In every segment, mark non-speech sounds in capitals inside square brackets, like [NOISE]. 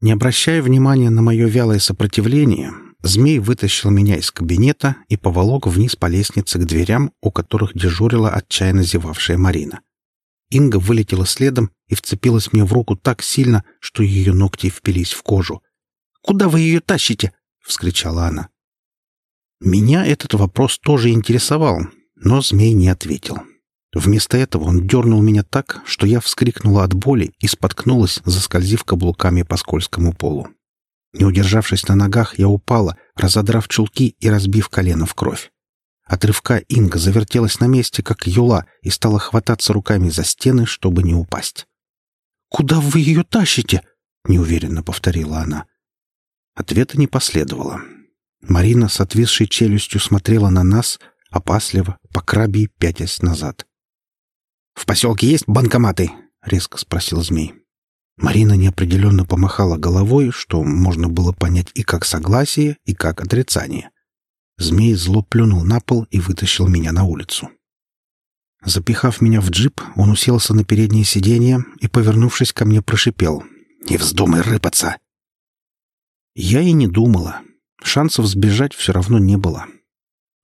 Не обращая внимания на мое вялое сопротивление, змей вытащил меня из кабинета и поволок вниз по лестнице к дверям, у которых дежурила отчаянно зевавшая Марина. Инга вылетела следом и вцепилась мне в руку так сильно, что ее ногти впились в кожу. «Куда вы ее тащите?» — вскричала она. Меня этот вопрос тоже интересовал, но змей не ответил. Вместо этого он дернул меня так, что я вскрикнула от боли и споткнулась, заскользив каблуками по скользкому полу. Не удержавшись на ногах, я упала, разодрав чулки и разбив колено в кровь. От рывка Инга завертелась на месте, как юла, и стала хвататься руками за стены, чтобы не упасть. «Куда вы ее тащите?» — неуверенно повторила она. Ответа не последовало. Марина с отвисшей челюстью смотрела на нас, опасливо, по крабии пятясь назад. «В поселке есть банкоматы?» — резко спросил змей. Марина неопределенно помахала головой, что можно было понять и как согласие, и как отрицание. Змей зло плюнул на пол и вытащил меня на улицу. Запихав меня в джип, он уселся на переднее сиденье и, повернувшись ко мне, прошипел. «Не вздумай рыпаться!» Я и не думала. Шансов сбежать все равно не было.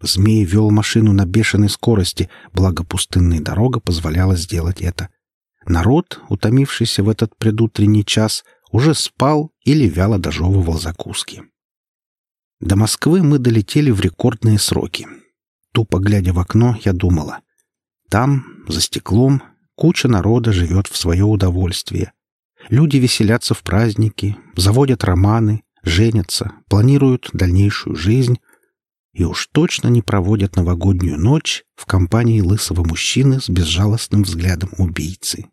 Змей вел машину на бешеной скорости, благо пустынная дорога позволяла сделать это. Народ, утомившийся в этот предутренний час, уже спал или вяло дожевывал закуски. До Москвы мы долетели в рекордные сроки. Тупо глядя в окно, я думала. Там, за стеклом, куча народа живет в свое удовольствие. Люди веселятся в праздники, заводят романы, женятся, планируют дальнейшую жизнь, и уж точно не проводят новогоднюю ночь в компании лысого мужчины с безжалостным взглядом убийцы.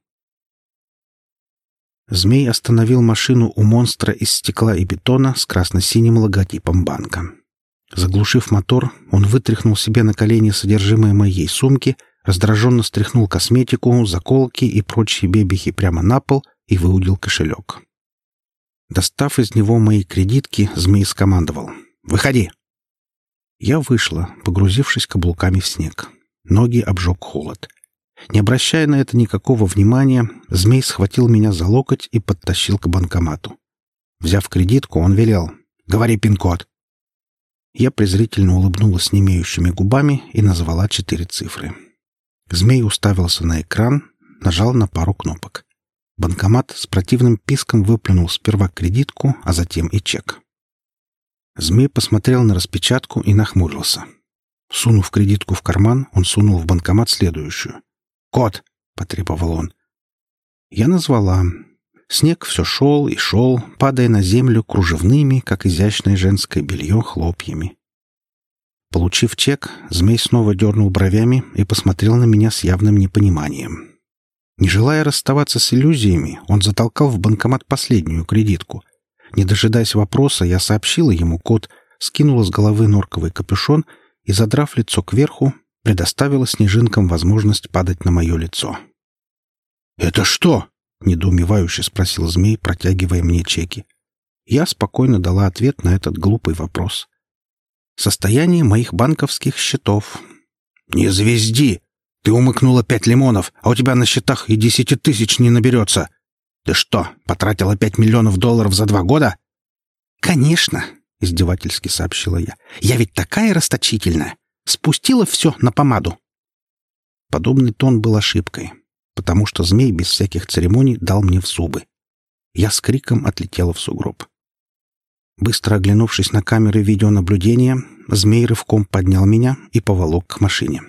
Змей остановил машину у монстра из стекла и бетона с красно-синим логотипом банка. Заглушив мотор, он вытряхнул себе на колени содержимое моей сумки, раздраженно стряхнул косметику, заколки и прочие бебехи прямо на пол и выудил кошелек. Достав из него мои кредитки, змей скомандовал. «Выходи!» Я вышла, погрузившись каблуками в снег. Ноги обжег холод. Не обращая на это никакого внимания, змей схватил меня за локоть и подтащил к банкомату. Взяв кредитку, он велел «Говори пин-код». Я презрительно улыбнулась немеющими губами и назвала четыре цифры. Змей уставился на экран, нажал на пару кнопок. Банкомат с противным писком выплюнул сперва кредитку, а затем и чек. Змей посмотрел на распечатку и нахмурился. Сунув кредитку в карман, он сунул в банкомат следующую. «Код!» — потребовал он. Я назвала. Снег все шел и шел, падая на землю кружевными, как изящное женское белье, хлопьями. Получив чек, змей снова дернул бровями и посмотрел на меня с явным непониманием. Не желая расставаться с иллюзиями, он затолкал в банкомат последнюю кредитку, не дожидаясь вопроса, я сообщила ему код, скинула с головы норковый капюшон и, задрав лицо кверху, предоставила снежинкам возможность падать на мое лицо. «Это что?» — недоумевающе спросил змей, протягивая мне чеки. Я спокойно дала ответ на этот глупый вопрос. «Состояние моих банковских счетов». «Не звезди! Ты умыкнула пять лимонов, а у тебя на счетах и десяти тысяч не наберется!» «Ты что, потратила пять миллионов долларов за два года?» «Конечно», — издевательски сообщила я. «Я ведь такая расточительная. Спустила все на помаду». Подобный тон был ошибкой, потому что змей без всяких церемоний дал мне в зубы. Я с криком отлетела в сугроб. Быстро оглянувшись на камеры видеонаблюдения, змей рывком поднял меня и поволок к машине.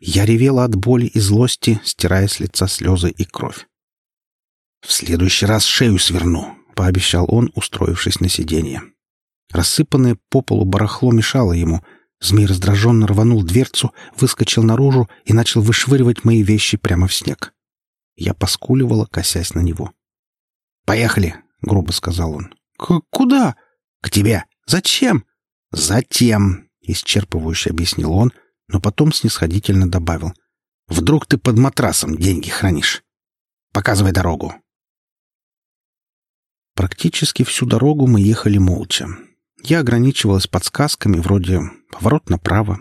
Я ревела от боли и злости, стирая с лица слезы и кровь. «В следующий раз шею сверну», — пообещал он, устроившись на сиденье. Рассыпанное по полу барахло мешало ему. Змей раздраженно рванул дверцу, выскочил наружу и начал вышвыривать мои вещи прямо в снег. Я поскуливала, косясь на него. «Поехали», — грубо сказал он. К «Куда?» «К тебе. Зачем?» «Затем», — исчерпывающе объяснил он, но потом снисходительно добавил. «Вдруг ты под матрасом деньги хранишь? Показывай дорогу». Практически всю дорогу мы ехали молча. Я ограничивалась подсказками вроде «поворот направо».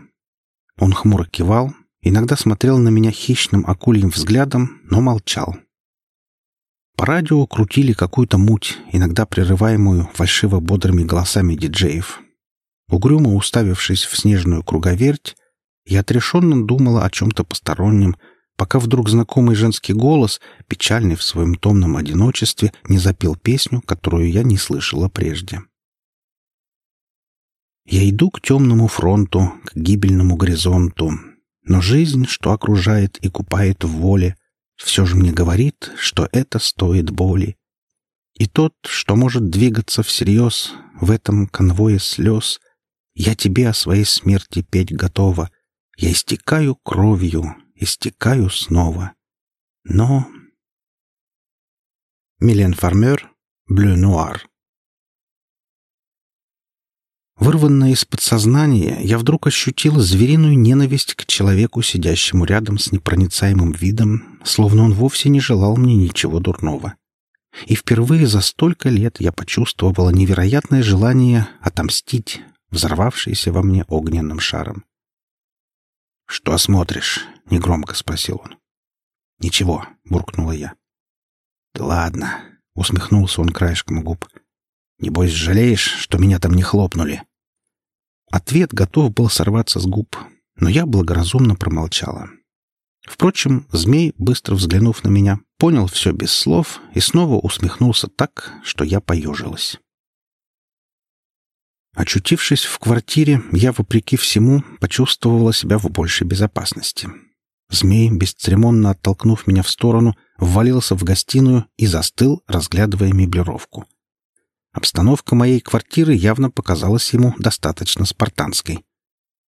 Он хмуро кивал, иногда смотрел на меня хищным акульим взглядом, но молчал. По радио крутили какую-то муть, иногда прерываемую фальшиво-бодрыми голосами диджеев. Угрюмо уставившись в снежную круговерть, я отрешенно думала о чем-то постороннем, пока вдруг знакомый женский голос, печальный в своем томном одиночестве, не запел песню, которую я не слышала прежде. Я иду к темному фронту, к гибельному горизонту, но жизнь, что окружает и купает в воле, все же мне говорит, что это стоит боли. И тот, что может двигаться всерьез в этом конвое слез, я тебе о своей смерти петь готова. Я истекаю кровью, истекаю снова. Но... Милен Фармер, Блю Нуар Вырванная из подсознания, я вдруг ощутила звериную ненависть к человеку, сидящему рядом с непроницаемым видом, словно он вовсе не желал мне ничего дурного. И впервые за столько лет я почувствовала невероятное желание отомстить, взорвавшееся во мне огненным шаром. «Что смотришь?» — негромко спросил он. «Ничего», — буркнула я. «Да ладно», — усмехнулся он краешком губ. «Небось, жалеешь, что меня там не хлопнули?» Ответ готов был сорваться с губ, но я благоразумно промолчала. Впрочем, змей, быстро взглянув на меня, понял все без слов и снова усмехнулся так, что я поежилась. Очутившись в квартире, я, вопреки всему, почувствовала себя в большей безопасности. Змей, бесцеремонно оттолкнув меня в сторону, ввалился в гостиную и застыл, разглядывая меблировку. Обстановка моей квартиры явно показалась ему достаточно спартанской.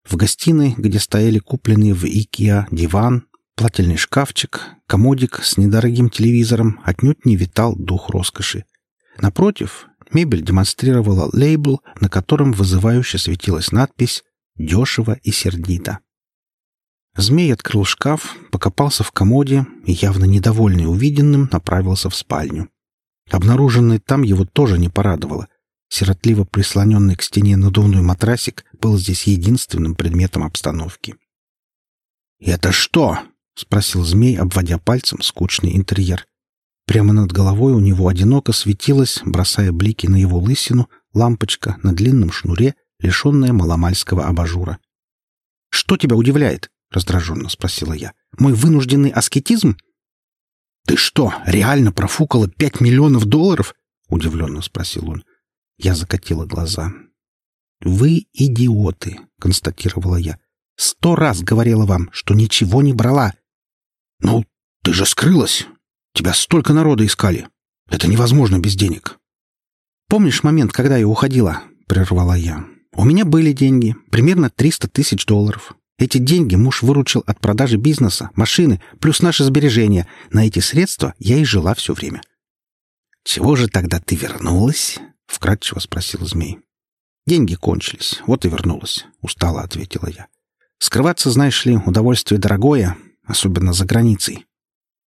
В гостиной, где стояли купленные в Икеа диван, плательный шкафчик, комодик с недорогим телевизором, отнюдь не витал дух роскоши. Напротив, мебель демонстрировала лейбл, на котором вызывающе светилась надпись «Дешево и сердито». Змей открыл шкаф, покопался в комоде и, явно недовольный увиденным, направился в спальню. Обнаруженный там его тоже не порадовало. Сиротливо прислоненный к стене надувной матрасик был здесь единственным предметом обстановки. «Это что?» — спросил змей, обводя пальцем скучный интерьер. Прямо над головой у него одиноко светилась, бросая блики на его лысину, лампочка на длинном шнуре, лишенная маломальского абажура. «Что тебя удивляет?» — раздраженно спросила я. «Мой вынужденный аскетизм?» «Ты что, реально профукала пять миллионов долларов?» — удивленно спросил он. Я закатила глаза. «Вы идиоты», — констатировала я. «Сто раз говорила вам, что ничего не брала». «Ну, ты же скрылась. Тебя столько народа искали. Это невозможно без денег». «Помнишь момент, когда я уходила?» — прервала я. «У меня были деньги, примерно триста тысяч долларов. Эти деньги муж выручил от продажи бизнеса, машины, плюс наши сбережения. На эти средства я и жила все время. «Чего же тогда ты вернулась?» — вкратчиво спросил змей. «Деньги кончились, вот и вернулась», — устало ответила я. «Скрываться, знаешь ли, удовольствие дорогое, особенно за границей.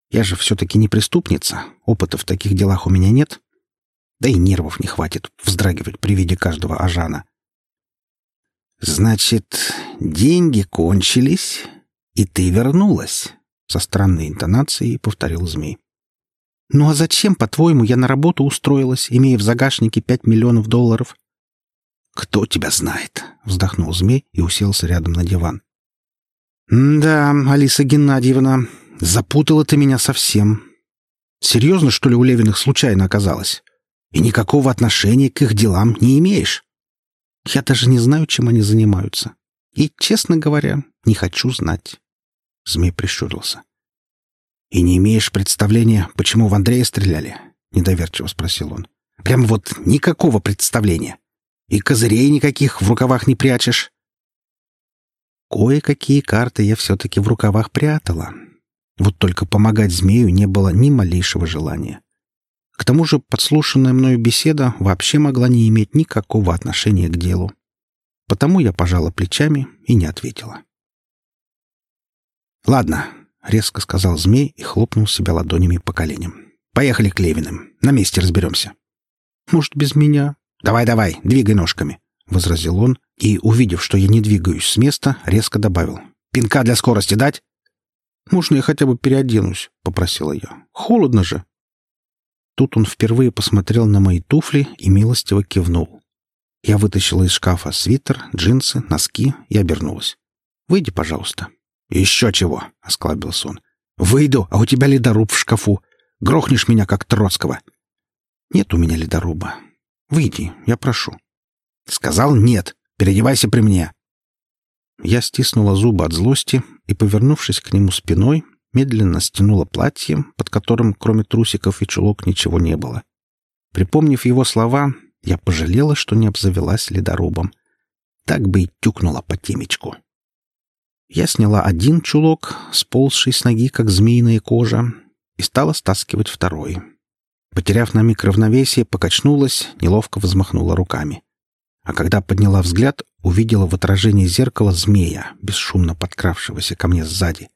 Я же все-таки не преступница, опыта в таких делах у меня нет. Да и нервов не хватит вздрагивать при виде каждого ажана. «Значит, деньги кончились, и ты вернулась?» Со странной интонацией повторил змей. «Ну а зачем, по-твоему, я на работу устроилась, имея в загашнике пять миллионов долларов?» «Кто тебя знает?» — вздохнул змей и уселся рядом на диван. «Да, Алиса Геннадьевна, запутала ты меня совсем. Серьезно, что ли, у Левиных случайно оказалось? И никакого отношения к их делам не имеешь?» Я даже не знаю, чем они занимаются. И, честно говоря, не хочу знать. Змей прищурился. «И не имеешь представления, почему в Андрея стреляли?» — недоверчиво спросил он. «Прям вот никакого представления. И козырей никаких в рукавах не прячешь». Кое-какие карты я все-таки в рукавах прятала. Вот только помогать змею не было ни малейшего желания. К тому же подслушанная мною беседа вообще могла не иметь никакого отношения к делу. Потому я пожала плечами и не ответила. «Ладно», — резко сказал змей и хлопнул себя ладонями по коленям. «Поехали к Левиным. На месте разберемся». «Может, без меня?» «Давай-давай, двигай ножками», — возразил он и, увидев, что я не двигаюсь с места, резко добавил. «Пинка для скорости дать?» «Можно я хотя бы переоденусь?» — попросила я. «Холодно же». Тут он впервые посмотрел на мои туфли и милостиво кивнул. Я вытащила из шкафа свитер, джинсы, носки и обернулась. «Выйди, пожалуйста». «Еще чего!» — осклабился он. «Выйду, а у тебя ледоруб в шкафу. Грохнешь меня, как Троцкого». «Нет у меня ледоруба. Выйди, я прошу». «Сказал нет. Переодевайся при мне». Я стиснула зубы от злости и, повернувшись к нему спиной, медленно стянула платье, под которым, кроме трусиков и чулок, ничего не было. Припомнив его слова, я пожалела, что не обзавелась ледорубом. Так бы и тюкнула по темечку. Я сняла один чулок, сползший с ноги, как змеиная кожа, и стала стаскивать второй. Потеряв на миг равновесие, покачнулась, неловко взмахнула руками. А когда подняла взгляд, увидела в отражении зеркала змея, бесшумно подкравшегося ко мне сзади.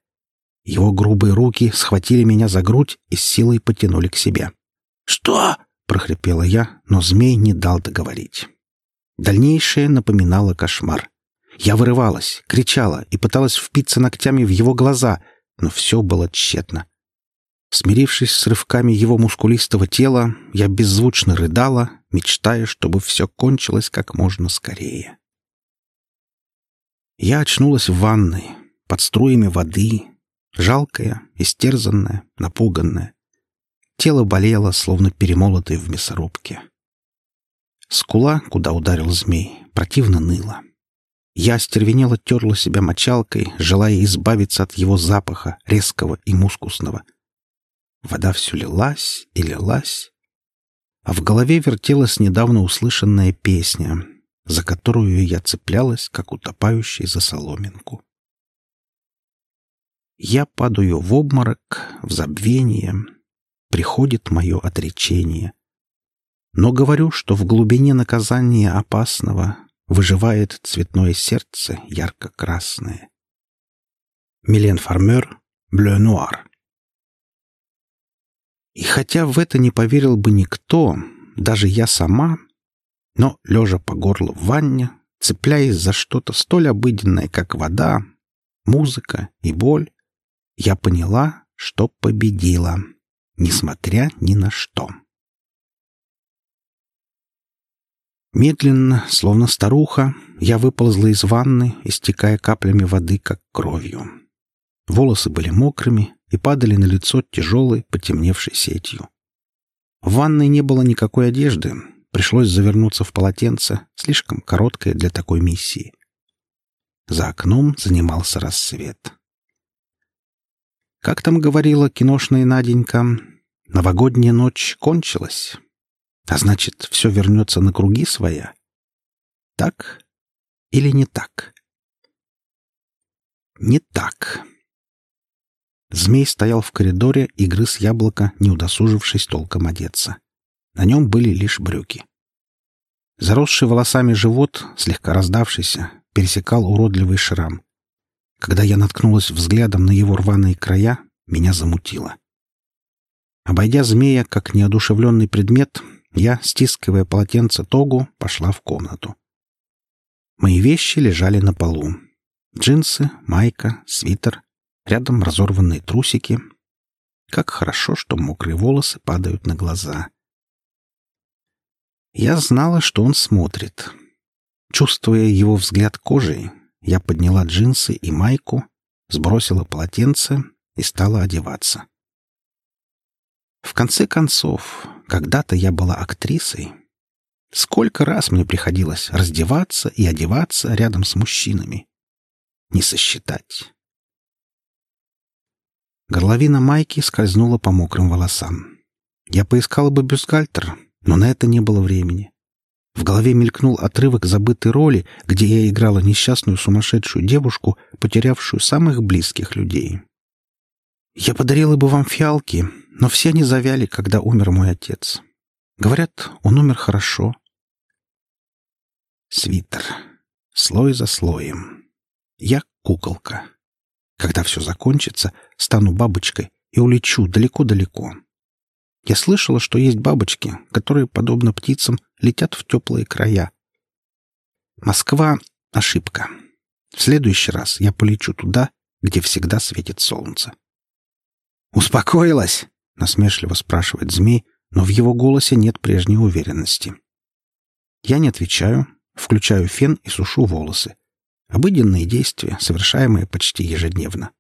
Его грубые руки схватили меня за грудь и с силой потянули к себе. «Что?» — прохрипела я, но змей не дал договорить. Дальнейшее напоминало кошмар. Я вырывалась, кричала и пыталась впиться ногтями в его глаза, но все было тщетно. Смирившись с рывками его мускулистого тела, я беззвучно рыдала, мечтая, чтобы все кончилось как можно скорее. Я очнулась в ванной, под струями воды, жалкая, истерзанная, напуганная. Тело болело, словно перемолотое в мясорубке. Скула, куда ударил змей, противно ныла. Я остервенело терла себя мочалкой, желая избавиться от его запаха, резкого и мускусного. Вода все лилась и лилась, а в голове вертелась недавно услышанная песня, за которую я цеплялась, как утопающий за соломинку. Я падаю в обморок, в забвение, приходит мое отречение. Но говорю, что в глубине наказания опасного выживает цветное сердце ярко-красное. Милен Фармер, Блeu Нуар. И хотя в это не поверил бы никто, даже я сама, но, лежа по горло в ванне, цепляясь за что-то столь обыденное, как вода, музыка и боль, я поняла, что победила, несмотря ни на что. Медленно, словно старуха, я выползла из ванны, истекая каплями воды, как кровью. Волосы были мокрыми и падали на лицо тяжелой, потемневшей сетью. В ванной не было никакой одежды, пришлось завернуться в полотенце, слишком короткое для такой миссии. За окном занимался рассвет. Как там говорила киношная Наденька, новогодняя ночь кончилась. А значит, все вернется на круги своя? Так или не так? Не так. Змей стоял в коридоре и грыз яблоко, не удосужившись толком одеться. На нем были лишь брюки. Заросший волосами живот, слегка раздавшийся, пересекал уродливый шрам. Когда я наткнулась взглядом на его рваные края, меня замутило. Обойдя змея как неодушевленный предмет, я, стискивая полотенце тогу, пошла в комнату. Мои вещи лежали на полу. Джинсы, майка, свитер, рядом разорванные трусики. Как хорошо, что мокрые волосы падают на глаза. Я знала, что он смотрит. Чувствуя его взгляд кожей, я подняла джинсы и майку, сбросила полотенце и стала одеваться. В конце концов, когда-то я была актрисой. Сколько раз мне приходилось раздеваться и одеваться рядом с мужчинами. Не сосчитать. Горловина майки скользнула по мокрым волосам. Я поискала бы бюстгальтер, но на это не было времени. В голове мелькнул отрывок забытой роли, где я играла несчастную сумасшедшую девушку, потерявшую самых близких людей. Я подарила бы вам фиалки, но все они завяли, когда умер мой отец. Говорят, он умер хорошо. Свитер. Слой за слоем. Я куколка. Когда все закончится, стану бабочкой и улечу далеко-далеко. Я слышала, что есть бабочки, которые, подобно птицам, летят в теплые края. Москва — ошибка. В следующий раз я полечу туда, где всегда светит солнце. «Успокоилась?» — насмешливо спрашивает змей, но в его голосе нет прежней уверенности. Я не отвечаю, включаю фен и сушу волосы. Обыденные действия, совершаемые почти ежедневно.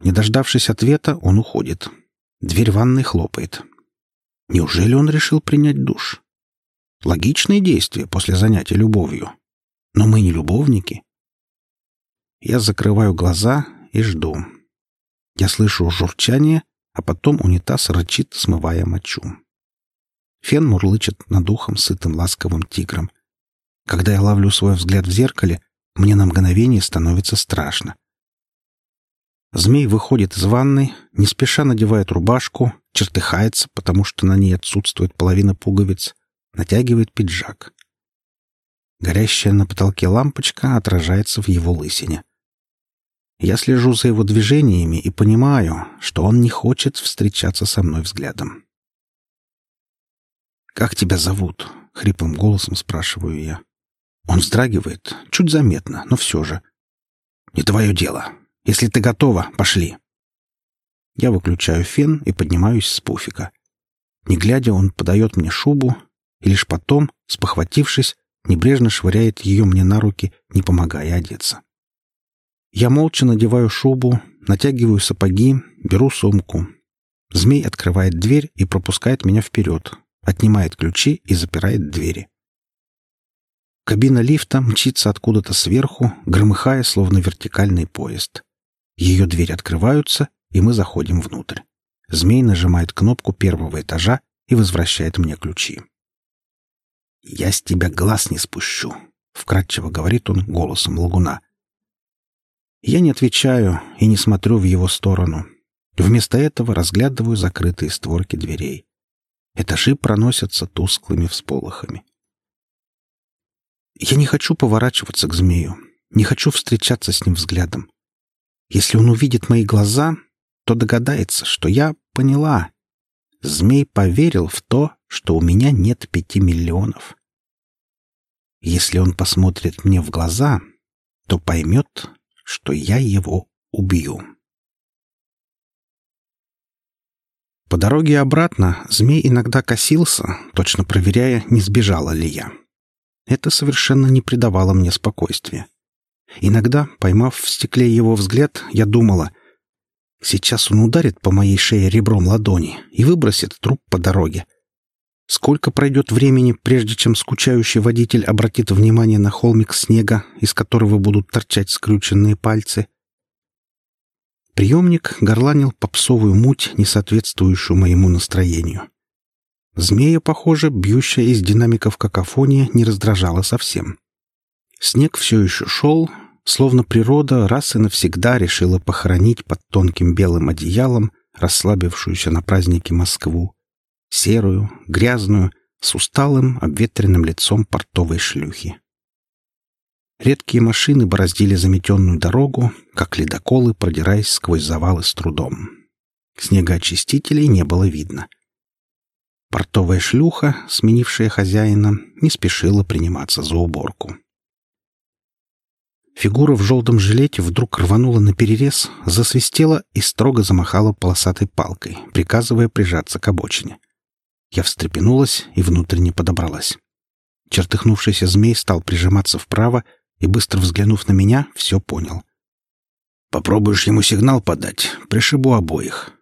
Не дождавшись ответа, он уходит. Дверь ванной хлопает. Неужели он решил принять душ? Логичные действия после занятия любовью. Но мы не любовники. Я закрываю глаза и жду. Я слышу журчание, а потом унитаз рычит, смывая мочу. Фен мурлычет над ухом сытым ласковым тигром. Когда я ловлю свой взгляд в зеркале, мне на мгновение становится страшно. Змей выходит из ванной, не спеша надевает рубашку, чертыхается, потому что на ней отсутствует половина пуговиц, натягивает пиджак. Горящая на потолке лампочка отражается в его лысине. Я слежу за его движениями и понимаю, что он не хочет встречаться со мной взглядом. «Как тебя зовут?» — хриплым голосом спрашиваю я. Он вздрагивает, чуть заметно, но все же. «Не твое дело. Если ты готова, пошли». Я выключаю фен и поднимаюсь с пуфика. Не глядя, он подает мне шубу, и лишь потом, спохватившись, небрежно швыряет ее мне на руки, не помогая одеться. Я молча надеваю шубу, натягиваю сапоги, беру сумку. Змей открывает дверь и пропускает меня вперед, отнимает ключи и запирает двери. Кабина лифта мчится откуда-то сверху, громыхая, словно вертикальный поезд. Ее двери открываются, и мы заходим внутрь. Змей нажимает кнопку первого этажа и возвращает мне ключи. «Я с тебя глаз не спущу», — вкратчиво говорит он голосом лгуна. Я не отвечаю и не смотрю в его сторону. Вместо этого разглядываю закрытые створки дверей. Этажи проносятся тусклыми всполохами. Я не хочу поворачиваться к змею, не хочу встречаться с ним взглядом. Если он увидит мои глаза, то догадается, что я поняла. Змей поверил в то, что у меня нет пяти миллионов. Если он посмотрит мне в глаза, то поймет, что я его убью. По дороге обратно змей иногда косился, точно проверяя, не сбежала ли я. Это совершенно не придавало мне спокойствия. Иногда, поймав в стекле его взгляд, я думала, сейчас он ударит по моей шее ребром ладони и выбросит труп по дороге. Сколько пройдет времени, прежде чем скучающий водитель обратит внимание на холмик снега, из которого будут торчать скрюченные пальцы? Приемник горланил попсовую муть, не соответствующую моему настроению. Змея, похоже, бьющая из динамиков какофония, не раздражала совсем. Снег все еще шел, словно природа раз и навсегда решила похоронить под тонким белым одеялом расслабившуюся на празднике Москву, серую, грязную, с усталым, обветренным лицом портовой шлюхи. Редкие машины бороздили заметенную дорогу, как ледоколы, продираясь сквозь завалы с трудом. Снегоочистителей не было видно — Портовая шлюха, сменившая хозяина, не спешила приниматься за уборку. Фигура в желтом жилете вдруг рванула на перерез, засвистела и строго замахала полосатой палкой, приказывая прижаться к обочине. Я встрепенулась и внутренне подобралась. Чертыхнувшийся змей стал прижиматься вправо и, быстро взглянув на меня, все понял. «Попробуешь ему сигнал подать, пришибу обоих»,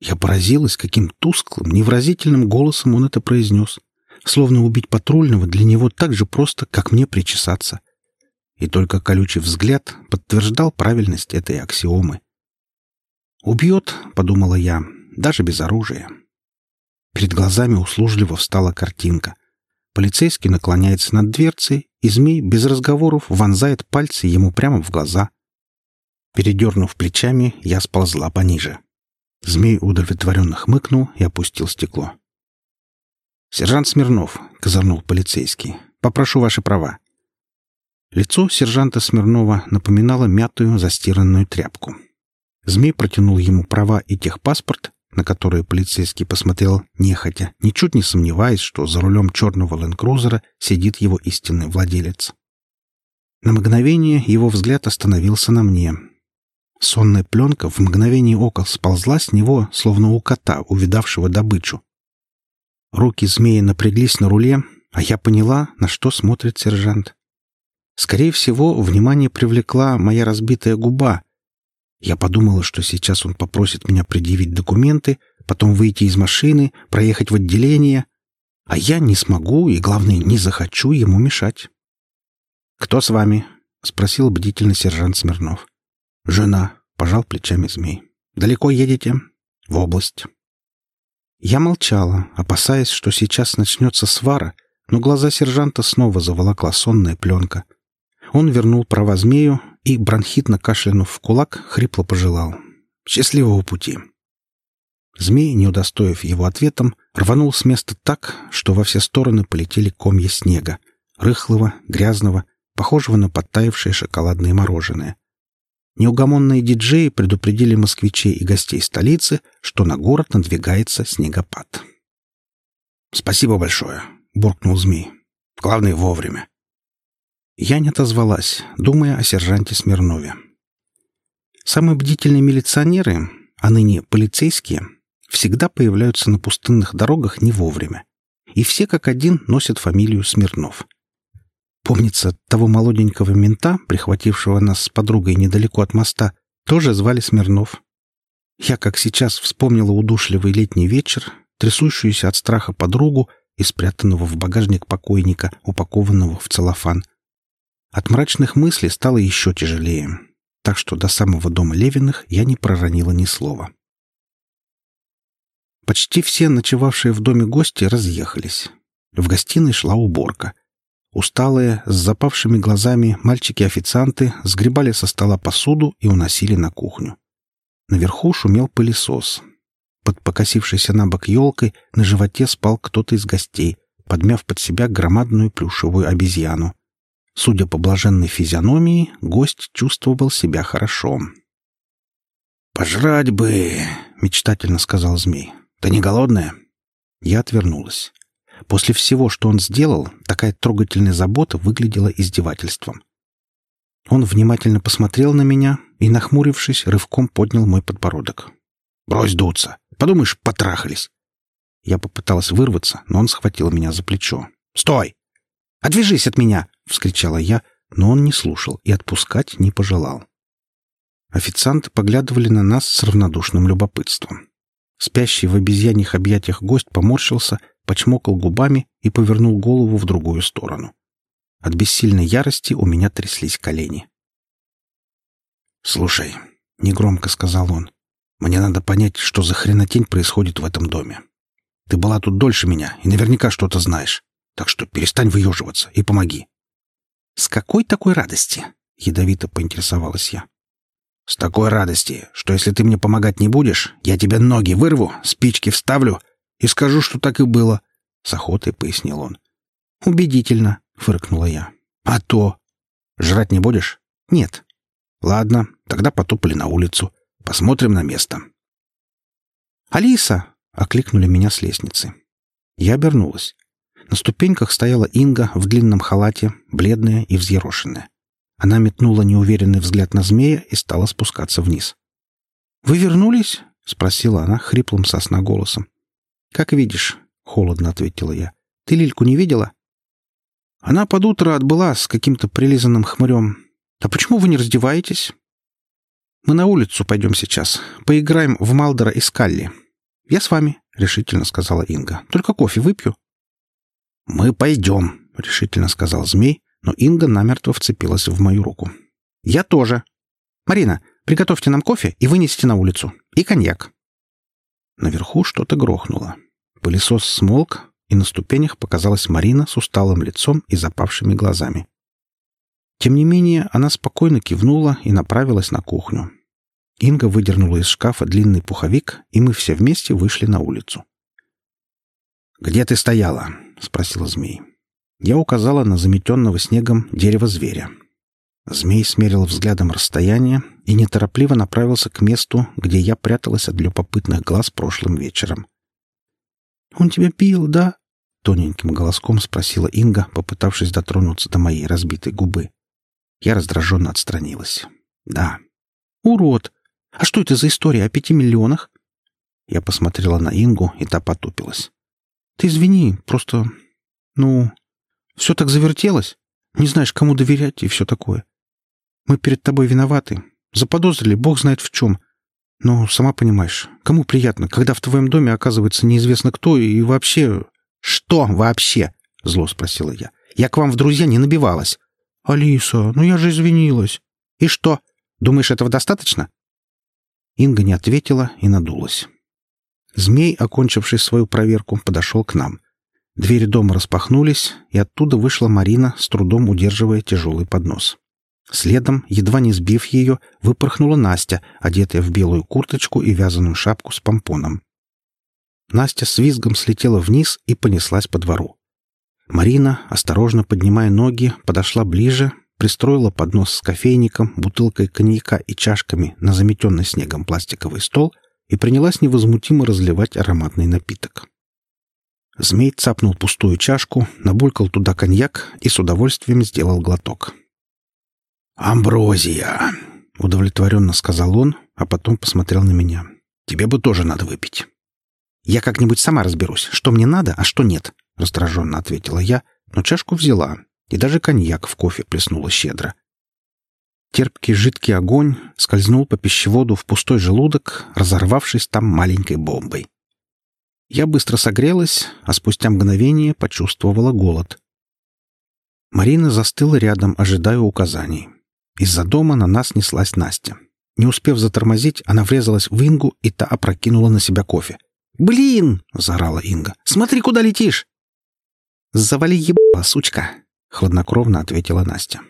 я поразилась, каким тусклым, невразительным голосом он это произнес. Словно убить патрульного для него так же просто, как мне причесаться. И только колючий взгляд подтверждал правильность этой аксиомы. «Убьет», — подумала я, — «даже без оружия». Перед глазами услужливо встала картинка. Полицейский наклоняется над дверцей, и змей без разговоров вонзает пальцы ему прямо в глаза. Передернув плечами, я сползла пониже. Змей удовлетворенно хмыкнул и опустил стекло. «Сержант Смирнов», — козырнул полицейский, — «попрошу ваши права». Лицо сержанта Смирнова напоминало мятую застиранную тряпку. Змей протянул ему права и техпаспорт, на которые полицейский посмотрел нехотя, ничуть не сомневаясь, что за рулем черного ленд-крузера сидит его истинный владелец. На мгновение его взгляд остановился на мне, Сонная пленка в мгновение ока сползла с него, словно у кота, увидавшего добычу. Руки змеи напряглись на руле, а я поняла, на что смотрит сержант. Скорее всего, внимание привлекла моя разбитая губа. Я подумала, что сейчас он попросит меня предъявить документы, потом выйти из машины, проехать в отделение, а я не смогу и, главное, не захочу ему мешать. «Кто с вами?» — спросил бдительный сержант Смирнов. «Жена», — пожал плечами змей. «Далеко едете?» «В область». Я молчала, опасаясь, что сейчас начнется свара, но глаза сержанта снова заволокла сонная пленка — он вернул права змею и, бронхитно кашлянув в кулак, хрипло пожелал. «Счастливого пути!» Змей, не удостоив его ответом, рванул с места так, что во все стороны полетели комья снега, рыхлого, грязного, похожего на подтаявшее шоколадное мороженое. Неугомонные диджеи предупредили москвичей и гостей столицы, что на город надвигается снегопад. «Спасибо большое», — буркнул змей. «Главное, вовремя. Я не отозвалась, думая о сержанте Смирнове. Самые бдительные милиционеры, а ныне полицейские, всегда появляются на пустынных дорогах не вовремя. И все как один носят фамилию Смирнов. Помнится, того молоденького мента, прихватившего нас с подругой недалеко от моста, тоже звали Смирнов. Я, как сейчас, вспомнила удушливый летний вечер, трясущуюся от страха подругу и спрятанного в багажник покойника, упакованного в целлофан — от мрачных мыслей стало еще тяжелее, так что до самого дома Левиных я не проронила ни слова. Почти все ночевавшие в доме гости разъехались. В гостиной шла уборка. Усталые, с запавшими глазами мальчики-официанты сгребали со стола посуду и уносили на кухню. Наверху шумел пылесос. Под покосившейся на бок елкой на животе спал кто-то из гостей, подмяв под себя громадную плюшевую обезьяну. Судя по блаженной физиономии, гость чувствовал себя хорошо. «Пожрать бы!» — мечтательно сказал змей. «Ты не голодная?» Я отвернулась. После всего, что он сделал, такая трогательная забота выглядела издевательством. Он внимательно посмотрел на меня и, нахмурившись, рывком поднял мой подбородок. «Брось дуться! Подумаешь, потрахались!» Я попыталась вырваться, но он схватил меня за плечо. «Стой! Отвяжись от меня!» — вскричала я, но он не слушал и отпускать не пожелал. Официанты поглядывали на нас с равнодушным любопытством. Спящий в обезьяньих объятиях гость поморщился, почмокал губами и повернул голову в другую сторону. От бессильной ярости у меня тряслись колени. «Слушай», — негромко сказал он, — «мне надо понять, что за хренотень происходит в этом доме. Ты была тут дольше меня и наверняка что-то знаешь, так что перестань выеживаться и помоги». «С какой такой радости?» — ядовито поинтересовалась я. «С такой радости, что если ты мне помогать не будешь, я тебе ноги вырву, спички вставлю и скажу, что так и было», — с охотой пояснил он. «Убедительно», — фыркнула я. «А то...» «Жрать не будешь?» «Нет». «Ладно, тогда потопали на улицу. Посмотрим на место». «Алиса!» — окликнули меня с лестницы. Я обернулась. На ступеньках стояла Инга в длинном халате, бледная и взъерошенная. Она метнула неуверенный взгляд на змея и стала спускаться вниз. «Вы вернулись?» — спросила она хриплым сосна голосом. «Как видишь», — холодно ответила я. «Ты Лильку не видела?» «Она под утро отбыла с каким-то прилизанным хмырем. А почему вы не раздеваетесь?» «Мы на улицу пойдем сейчас. Поиграем в Малдора и Скалли». «Я с вами», — решительно сказала Инга. «Только кофе выпью». «Мы пойдем», — решительно сказал змей, но Инга намертво вцепилась в мою руку. «Я тоже. Марина, приготовьте нам кофе и вынесите на улицу. И коньяк». Наверху что-то грохнуло. Пылесос смолк, и на ступенях показалась Марина с усталым лицом и запавшими глазами. Тем не менее, она спокойно кивнула и направилась на кухню. Инга выдернула из шкафа длинный пуховик, и мы все вместе вышли на улицу. «Где ты стояла?» — спросила змей. Я указала на заметенного снегом дерево зверя. Змей смерил взглядом расстояние и неторопливо направился к месту, где я пряталась от любопытных глаз прошлым вечером. «Он тебя пил, да?» — тоненьким голоском спросила Инга, попытавшись дотронуться до моей разбитой губы. Я раздраженно отстранилась. «Да». «Урод! А что это за история о пяти миллионах?» Я посмотрела на Ингу, и та потупилась. Ты извини, просто... Ну, все так завертелось. Не знаешь, кому доверять и все такое. Мы перед тобой виноваты. Заподозрили, бог знает в чем. Но, сама понимаешь, кому приятно, когда в твоем доме оказывается неизвестно кто и вообще... «Что вообще?» — зло спросила я. «Я к вам в друзья не набивалась». «Алиса, ну я же извинилась». «И что? Думаешь, этого достаточно?» Инга не ответила и надулась. Змей, окончивший свою проверку, подошел к нам. Двери дома распахнулись, и оттуда вышла Марина, с трудом удерживая тяжелый поднос. Следом, едва не сбив ее, выпорхнула Настя, одетая в белую курточку и вязаную шапку с помпоном. Настя с визгом слетела вниз и понеслась по двору. Марина, осторожно поднимая ноги, подошла ближе, пристроила поднос с кофейником, бутылкой коньяка и чашками на заметенный снегом пластиковый стол и принялась невозмутимо разливать ароматный напиток. Змей цапнул пустую чашку, набулькал туда коньяк и с удовольствием сделал глоток. «Амброзия!» — удовлетворенно сказал он, а потом посмотрел на меня. «Тебе бы тоже надо выпить». «Я как-нибудь сама разберусь, что мне надо, а что нет», — раздраженно ответила я, но чашку взяла, и даже коньяк в кофе плеснула щедро. Терпкий жидкий огонь скользнул по пищеводу в пустой желудок, разорвавшись там маленькой бомбой. Я быстро согрелась, а спустя мгновение почувствовала голод. Марина застыла рядом, ожидая указаний. Из-за дома на нас неслась Настя. Не успев затормозить, она врезалась в Ингу, и та опрокинула на себя кофе. «Блин!» — заорала Инга. «Смотри, куда летишь!» «Завали ебала, сучка!» — хладнокровно ответила Настя.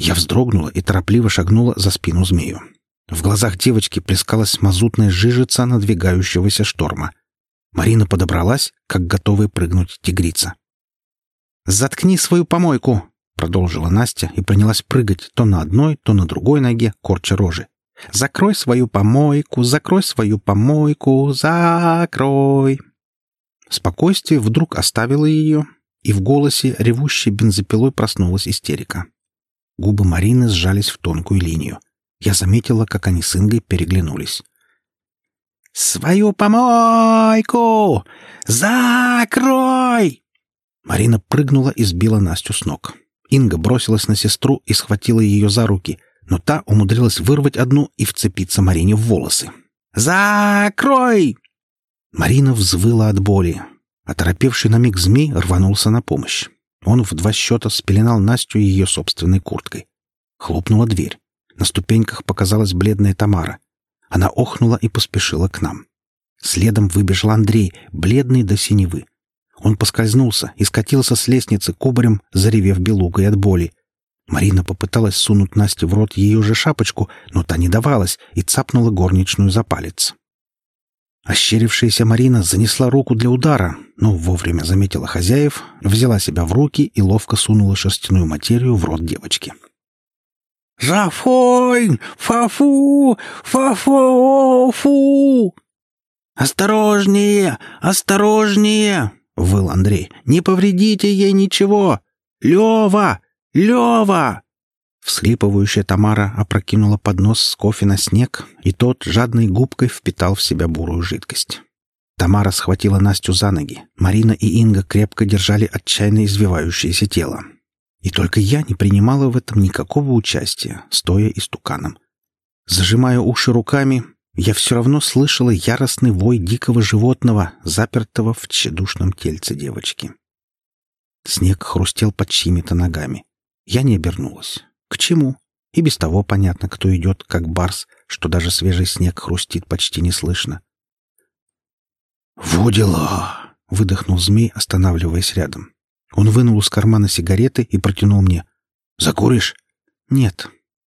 Я вздрогнула и торопливо шагнула за спину змею. В глазах девочки плескалась мазутная жижица надвигающегося шторма. Марина подобралась, как готовая прыгнуть тигрица. «Заткни свою помойку!» — продолжила Настя и принялась прыгать то на одной, то на другой ноге, корча рожи. «Закрой свою помойку, закрой свою помойку, закрой!» Спокойствие вдруг оставило ее, и в голосе ревущей бензопилой проснулась истерика. Губы Марины сжались в тонкую линию. Я заметила, как они с Ингой переглянулись. «Свою помойку! Закрой!» Марина прыгнула и сбила Настю с ног. Инга бросилась на сестру и схватила ее за руки, но та умудрилась вырвать одну и вцепиться Марине в волосы. «Закрой!» Марина взвыла от боли. Оторопевший на миг змей рванулся на помощь. Он в два счета спеленал Настю ее собственной курткой. Хлопнула дверь. На ступеньках показалась бледная Тамара. Она охнула и поспешила к нам. Следом выбежал Андрей, бледный до синевы. Он поскользнулся и скатился с лестницы кубарем, заревев белугой от боли. Марина попыталась сунуть Насте в рот ее же шапочку, но та не давалась и цапнула горничную за палец. Ощерившаяся Марина занесла руку для удара, но вовремя заметила хозяев, взяла себя в руки и ловко сунула шерстяную материю в рот девочки. «Жафой! Фафу! Фафу! «Осторожнее! Осторожнее!» — выл Андрей. «Не повредите ей ничего! Лева! Лева!» Всхлипывающая Тамара опрокинула поднос с кофе на снег, и тот жадной губкой впитал в себя бурую жидкость. Тамара схватила Настю за ноги. Марина и Инга крепко держали отчаянно извивающееся тело. И только я не принимала в этом никакого участия, стоя истуканом. Зажимая уши руками, я все равно слышала яростный вой дикого животного, запертого в тщедушном тельце девочки. Снег хрустел под чьими-то ногами. Я не обернулась. К чему? И без того понятно, кто идет, как барс, что даже свежий снег хрустит почти неслышно. «Во дела!» — выдохнул змей, останавливаясь рядом. Он вынул из кармана сигареты и протянул мне. «Закуришь?» «Нет».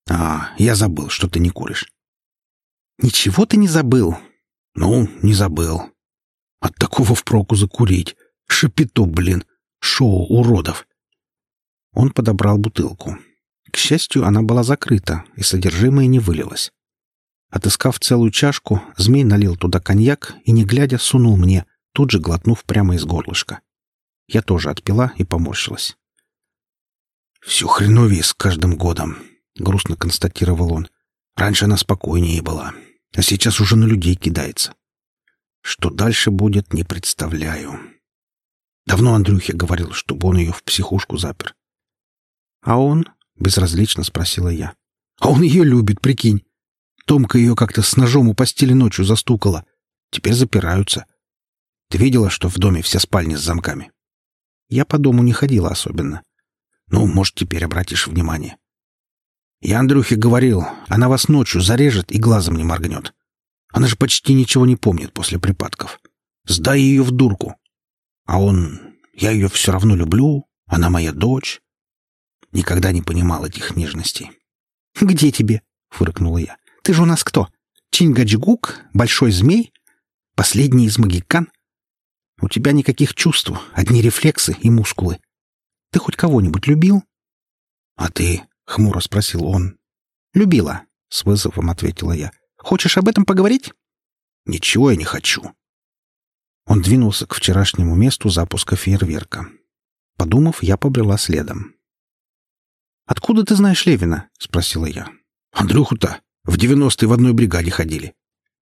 «А, я забыл, что ты не куришь». «Ничего ты не забыл?» «Ну, не забыл. От такого впроку закурить. Шапито, блин. Шоу уродов». Он подобрал бутылку. К счастью, она была закрыта, и содержимое не вылилось. Отыскав целую чашку, змей налил туда коньяк и, не глядя, сунул мне, тут же глотнув прямо из горлышка. Я тоже отпила и поморщилась. «Все хреновее с каждым годом», — грустно констатировал он. «Раньше она спокойнее была, а сейчас уже на людей кидается. Что дальше будет, не представляю». Давно Андрюхе говорил, чтобы он ее в психушку запер. «А он?» — безразлично спросила я. «А он ее любит, прикинь. Томка ее как-то с ножом у постели ночью застукала. Теперь запираются. Ты видела, что в доме все спальни с замками?» Я по дому не ходила особенно. Ну, может, теперь обратишь внимание. Я Андрюхе говорил, она вас ночью зарежет и глазом не моргнет. Она же почти ничего не помнит после припадков. Сдай ее в дурку. А он... Я ее все равно люблю, она моя дочь. Никогда не понимал этих нежностей. [LAUGHS] «Где тебе?» — фыркнула я. «Ты же у нас кто? Чингаджигук? Большой змей? Последний из магикан? У тебя никаких чувств, одни рефлексы и мускулы. Ты хоть кого-нибудь любил?» «А ты?» — хмуро спросил он. «Любила», — с вызовом ответила я. «Хочешь об этом поговорить?» «Ничего я не хочу». Он двинулся к вчерашнему месту запуска фейерверка. Подумав, я побрела следом. «Откуда ты знаешь Левина?» — спросила я. «Андрюху-то в девяностые в одной бригаде ходили».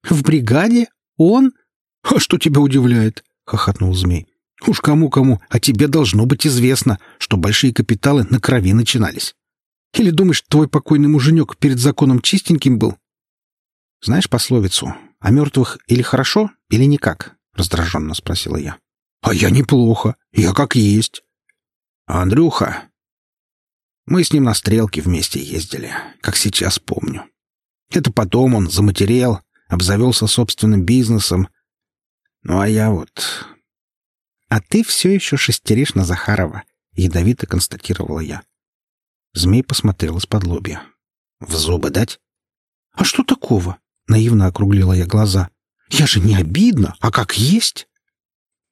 «В бригаде? Он?» «А что тебя удивляет?» — хохотнул змей. «Уж кому-кому, а тебе должно быть известно, что большие капиталы на крови начинались. Или думаешь, твой покойный муженек перед законом чистеньким был?» «Знаешь пословицу, о мертвых или хорошо, или никак?» — раздраженно спросила я. «А я неплохо. Я как есть». Андрюха... Мы с ним на стрелке вместе ездили, как сейчас помню. Это потом он заматерел, обзавелся собственным бизнесом. Ну а я вот... «А ты все еще шестеришь на Захарова», — ядовито констатировала я. Змей посмотрел из-под лобья. «В зубы дать?» «А что такого?» — наивно округлила я глаза. «Я же не обидно, а как есть!»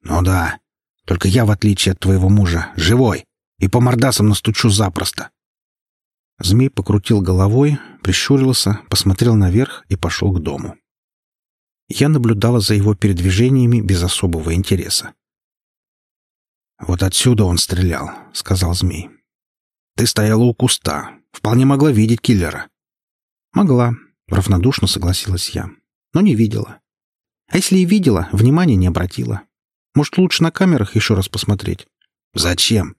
«Ну да, только я, в отличие от твоего мужа, живой, и по мордасам настучу запросто». Змей покрутил головой, прищурился, посмотрел наверх и пошел к дому. Я наблюдала за его передвижениями без особого интереса. «Вот отсюда он стрелял», — сказал змей. Ты стояла у куста. Вполне могла видеть киллера. Могла, равнодушно согласилась я. Но не видела. А если и видела, внимания не обратила. Может, лучше на камерах еще раз посмотреть? Зачем?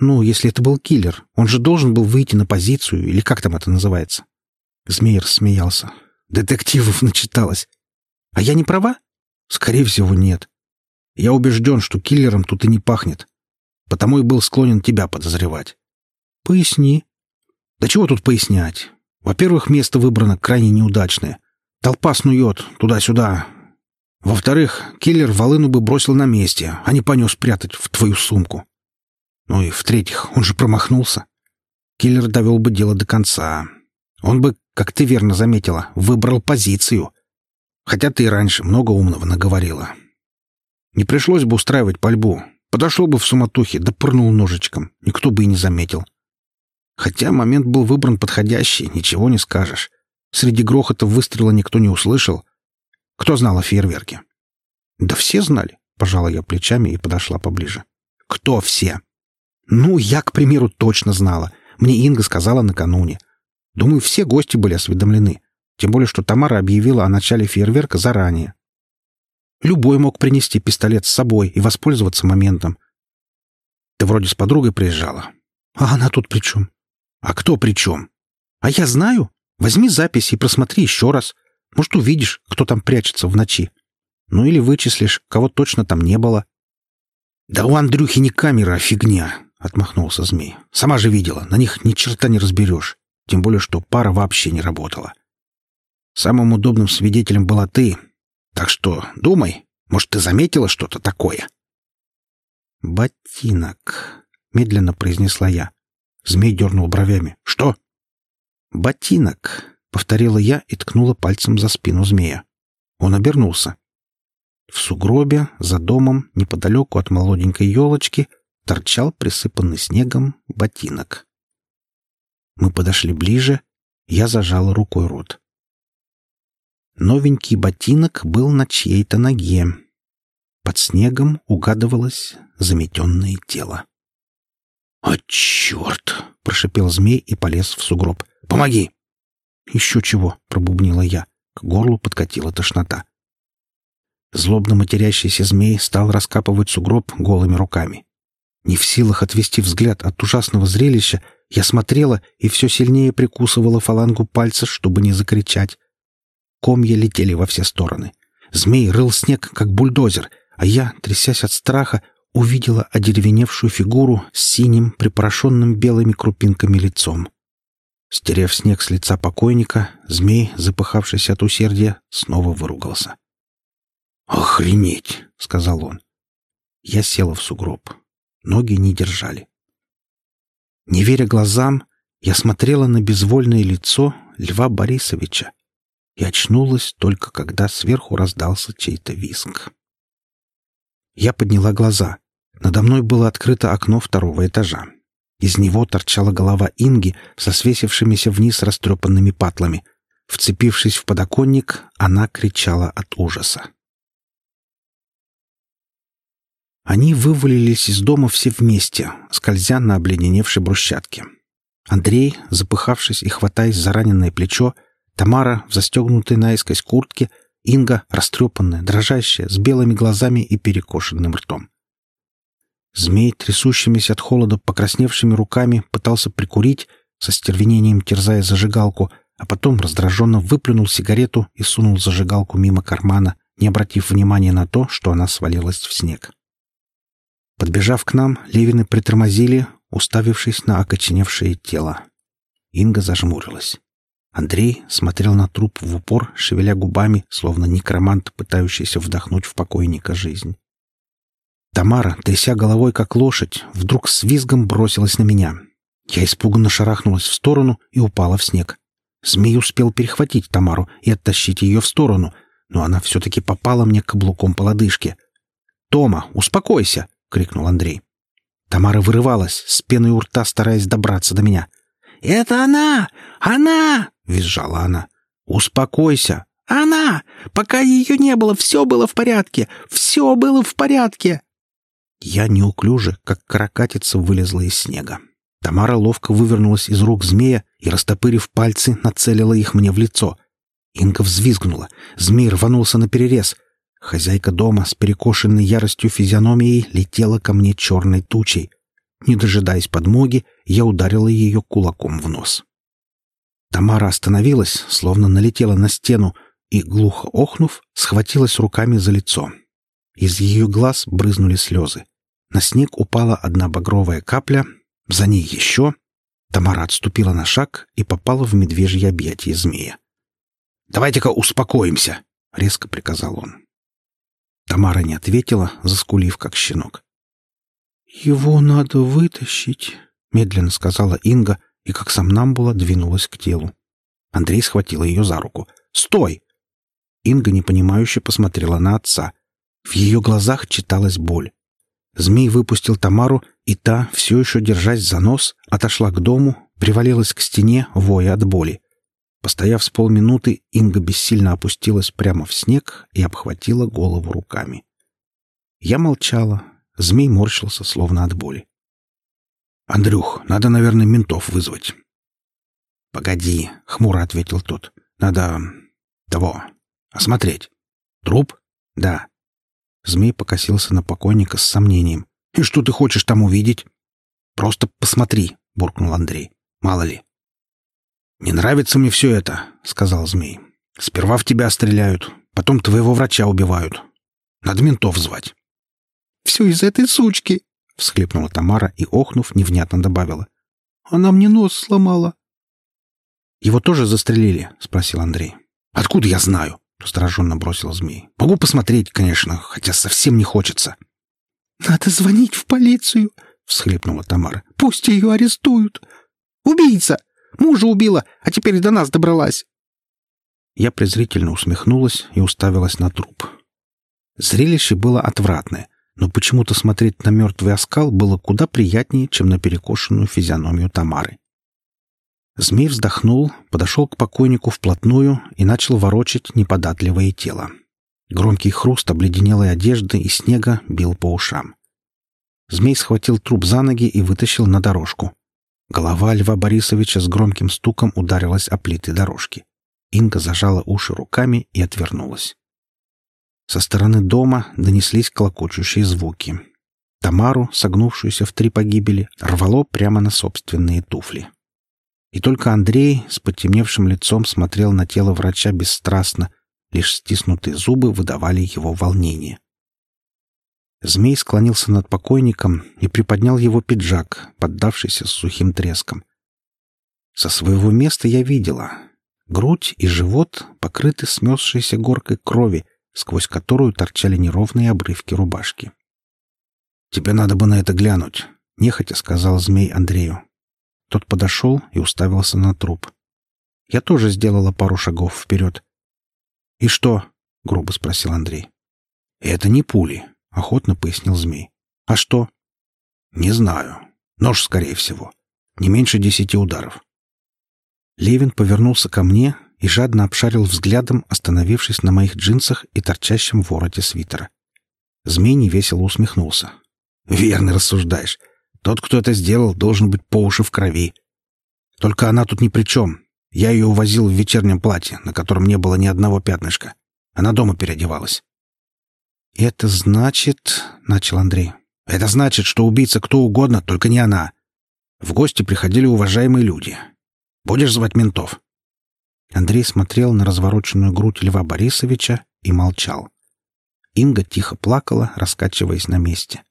Ну, если это был киллер, он же должен был выйти на позицию, или как там это называется. Змей рассмеялся. Детективов начиталась. А я не права? Скорее всего, нет. Я убежден, что киллером тут и не пахнет. Потому и был склонен тебя подозревать. Поясни. Да чего тут пояснять? Во-первых, место выбрано крайне неудачное. Толпа снует туда-сюда. Во-вторых, киллер волыну бы бросил на месте, а не понес прятать в твою сумку. Ну и в-третьих, он же промахнулся. Киллер довел бы дело до конца. Он бы, как ты верно заметила, выбрал позицию. Хотя ты и раньше много умного наговорила. Не пришлось бы устраивать пальбу. Подошел бы в суматохе, да пырнул ножичком. Никто бы и не заметил. Хотя момент был выбран подходящий, ничего не скажешь. Среди грохота выстрела никто не услышал. Кто знал о фейерверке? Да все знали, пожала я плечами и подошла поближе. Кто все? Ну, я, к примеру, точно знала. Мне Инга сказала накануне. Думаю, все гости были осведомлены. Тем более, что Тамара объявила о начале фейерверка заранее. Любой мог принести пистолет с собой и воспользоваться моментом. Ты вроде с подругой приезжала. А она тут при чем? А кто при чем? А я знаю. Возьми запись и просмотри еще раз. Может, увидишь, кто там прячется в ночи. Ну или вычислишь, кого точно там не было. Да у Андрюхи не камера, а фигня, отмахнулся змей. Сама же видела, на них ни черта не разберешь. Тем более, что пара вообще не работала. Самым удобным свидетелем была ты. Так что думай, может, ты заметила что-то такое? «Ботинок», — медленно произнесла я. Змей дернул бровями. «Что?» «Ботинок», — повторила я и ткнула пальцем за спину змея. Он обернулся. В сугробе, за домом, неподалеку от молоденькой елочки, торчал присыпанный снегом ботинок. Мы подошли ближе, я зажала рукой рот. Новенький ботинок был на чьей-то ноге. Под снегом угадывалось заметенное тело. «А черт!» — прошипел змей и полез в сугроб. «Помоги!» «Еще чего!» — пробубнила я. К горлу подкатила тошнота. Злобно матерящийся змей стал раскапывать сугроб голыми руками. Не в силах отвести взгляд от ужасного зрелища, я смотрела и все сильнее прикусывала фалангу пальца, чтобы не закричать. Комья летели во все стороны. Змей рыл снег, как бульдозер, а я, трясясь от страха, увидела одеревеневшую фигуру с синим, припорошенным белыми крупинками лицом. Стерев снег с лица покойника, змей, запыхавшийся от усердия, снова выругался. «Охренеть!» — сказал он. Я села в сугроб. Ноги не держали. Не веря глазам, я смотрела на безвольное лицо Льва Борисовича и очнулась только когда сверху раздался чей-то виск. Я подняла глаза. Надо мной было открыто окно второго этажа. Из него торчала голова Инги со свесившимися вниз растрепанными патлами. Вцепившись в подоконник, она кричала от ужаса. Они вывалились из дома все вместе, скользя на обледеневшей брусчатке. Андрей, запыхавшись и хватаясь за раненое плечо, Тамара в застегнутой наискось куртке, Инга, растрепанная, дрожащая, с белыми глазами и перекошенным ртом. Змей, трясущимися от холода покрасневшими руками, пытался прикурить, со стервенением терзая зажигалку, а потом раздраженно выплюнул сигарету и сунул зажигалку мимо кармана, не обратив внимания на то, что она свалилась в снег. Подбежав к нам, Левины притормозили, уставившись на окоченевшее тело. Инга зажмурилась. Андрей смотрел на труп в упор, шевеля губами, словно некромант, пытающийся вдохнуть в покойника жизнь. Тамара, тряся головой как лошадь, вдруг с визгом бросилась на меня. Я испуганно шарахнулась в сторону и упала в снег. Змей успел перехватить Тамару и оттащить ее в сторону, но она все-таки попала мне каблуком по лодыжке. «Тома, успокойся!» — крикнул Андрей. Тамара вырывалась, с пеной у рта стараясь добраться до меня. «Это она! Она!» — визжала она. «Успокойся!» «Она! Пока ее не было, все было в порядке! Все было в порядке!» Я неуклюже, как каракатица, вылезла из снега. Тамара ловко вывернулась из рук змея и, растопырив пальцы, нацелила их мне в лицо. Инга взвизгнула. Змей рванулся на перерез. Хозяйка дома с перекошенной яростью физиономией летела ко мне черной тучей. Не дожидаясь подмоги, я ударила ее кулаком в нос. Тамара остановилась, словно налетела на стену, и, глухо охнув, схватилась руками за лицо. Из ее глаз брызнули слезы. На снег упала одна багровая капля, за ней еще. Тамара отступила на шаг и попала в медвежье объятие змея. «Давайте-ка успокоимся!» — резко приказал он. Тамара не ответила, заскулив, как щенок. «Его надо вытащить», — медленно сказала Инга, и как сомнамбула двинулась к телу. Андрей схватил ее за руку. «Стой!» Инга непонимающе посмотрела на отца. В ее глазах читалась боль. Змей выпустил Тамару, и та, все еще держась за нос, отошла к дому, привалилась к стене, воя от боли. Постояв с полминуты, Инга бессильно опустилась прямо в снег и обхватила голову руками. Я молчала. Змей морщился, словно от боли. «Андрюх, надо, наверное, ментов вызвать». «Погоди», — хмуро ответил тот. «Надо... того... осмотреть. Труп? Да». Змей покосился на покойника с сомнением. «И что ты хочешь там увидеть?» «Просто посмотри», — буркнул Андрей. «Мало ли». «Не нравится мне все это», — сказал змей. «Сперва в тебя стреляют, потом твоего врача убивают. Надо ментов звать». «Все из этой сучки», — всхлипнула Тамара и, охнув, невнятно добавила. «Она мне нос сломала». «Его тоже застрелили?» — спросил Андрей. «Откуда я знаю?» — раздраженно бросил змей. «Могу посмотреть, конечно, хотя совсем не хочется». «Надо звонить в полицию», — всхлипнула Тамара. «Пусть ее арестуют. Убийца! Мужа убила, а теперь до нас добралась. Я презрительно усмехнулась и уставилась на труп. Зрелище было отвратное, но почему-то смотреть на мертвый оскал было куда приятнее, чем на перекошенную физиономию Тамары. Змей вздохнул, подошел к покойнику вплотную и начал ворочать неподатливое тело. Громкий хруст обледенелой одежды и снега бил по ушам. Змей схватил труп за ноги и вытащил на дорожку. Голова Льва Борисовича с громким стуком ударилась о плиты дорожки. Инга зажала уши руками и отвернулась. Со стороны дома донеслись колокочущие звуки. Тамару, согнувшуюся в три погибели, рвало прямо на собственные туфли. И только Андрей с потемневшим лицом смотрел на тело врача бесстрастно, лишь стиснутые зубы выдавали его волнение. Змей склонился над покойником и приподнял его пиджак, поддавшийся с сухим треском. Со своего места я видела. Грудь и живот покрыты смесшейся горкой крови, сквозь которую торчали неровные обрывки рубашки. «Тебе надо бы на это глянуть», — нехотя сказал змей Андрею. Тот подошел и уставился на труп. Я тоже сделала пару шагов вперед. «И что?» — грубо спросил Андрей. «Это не пули», — охотно пояснил змей. «А что?» «Не знаю. Нож, скорее всего. Не меньше десяти ударов». Левин повернулся ко мне и жадно обшарил взглядом, остановившись на моих джинсах и торчащем вороте свитера. Змей невесело усмехнулся. «Верно рассуждаешь. Тот, кто это сделал, должен быть по уши в крови. Только она тут ни при чем. Я ее увозил в вечернем платье, на котором не было ни одного пятнышка. Она дома переодевалась». «Это значит...» — начал Андрей. «Это значит, что убийца кто угодно, только не она. В гости приходили уважаемые люди. Будешь звать ментов?» Андрей смотрел на развороченную грудь Льва Борисовича и молчал. Инга тихо плакала, раскачиваясь на месте.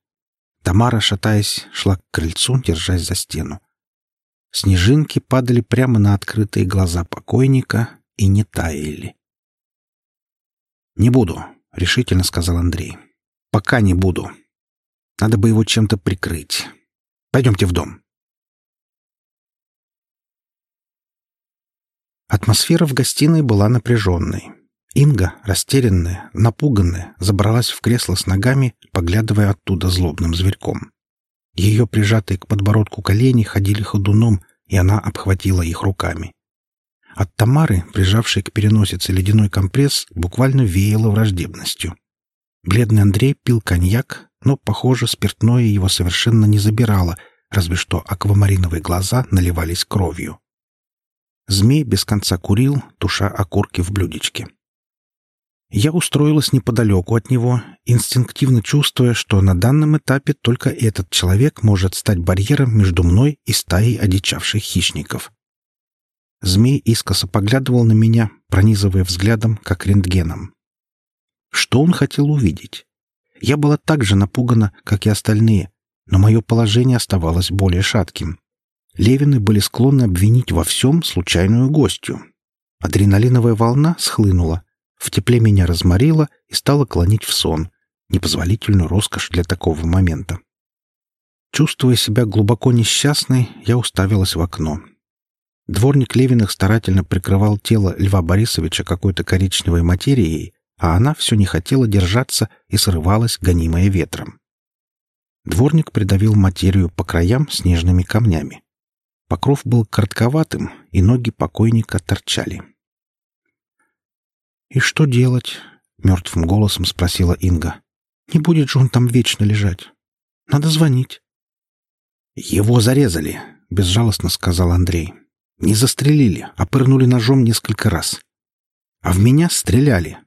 Тамара, шатаясь, шла к крыльцу, держась за стену. Снежинки падали прямо на открытые глаза покойника и не таяли. «Не буду», — решительно сказал Андрей. «Пока не буду. Надо бы его чем-то прикрыть. Пойдемте в дом». Атмосфера в гостиной была напряженной. Инга, растерянная, напуганная, забралась в кресло с ногами, поглядывая оттуда злобным зверьком. Ее прижатые к подбородку колени ходили ходуном, и она обхватила их руками. От Тамары, прижавшей к переносице ледяной компресс, буквально веяло враждебностью. Бледный Андрей пил коньяк, но, похоже, спиртное его совершенно не забирало, разве что аквамариновые глаза наливались кровью. Змей без конца курил, туша окурки в блюдечке. Я устроилась неподалеку от него, инстинктивно чувствуя, что на данном этапе только этот человек может стать барьером между мной и стаей одичавших хищников. Змей искоса поглядывал на меня, пронизывая взглядом, как рентгеном. Что он хотел увидеть? Я была так же напугана, как и остальные, но мое положение оставалось более шатким. Левины были склонны обвинить во всем случайную гостью. Адреналиновая волна схлынула, в тепле меня разморила и стала клонить в сон, непозволительную роскошь для такого момента. Чувствуя себя глубоко несчастной, я уставилась в окно. Дворник Левиных старательно прикрывал тело Льва Борисовича какой-то коричневой материей, а она все не хотела держаться и срывалась, гонимая ветром. Дворник придавил материю по краям снежными камнями. Покров был коротковатым, и ноги покойника торчали. «И что делать?» — мертвым голосом спросила Инга. «Не будет же он там вечно лежать. Надо звонить». «Его зарезали», — безжалостно сказал Андрей. «Не застрелили, а пырнули ножом несколько раз. А в меня стреляли.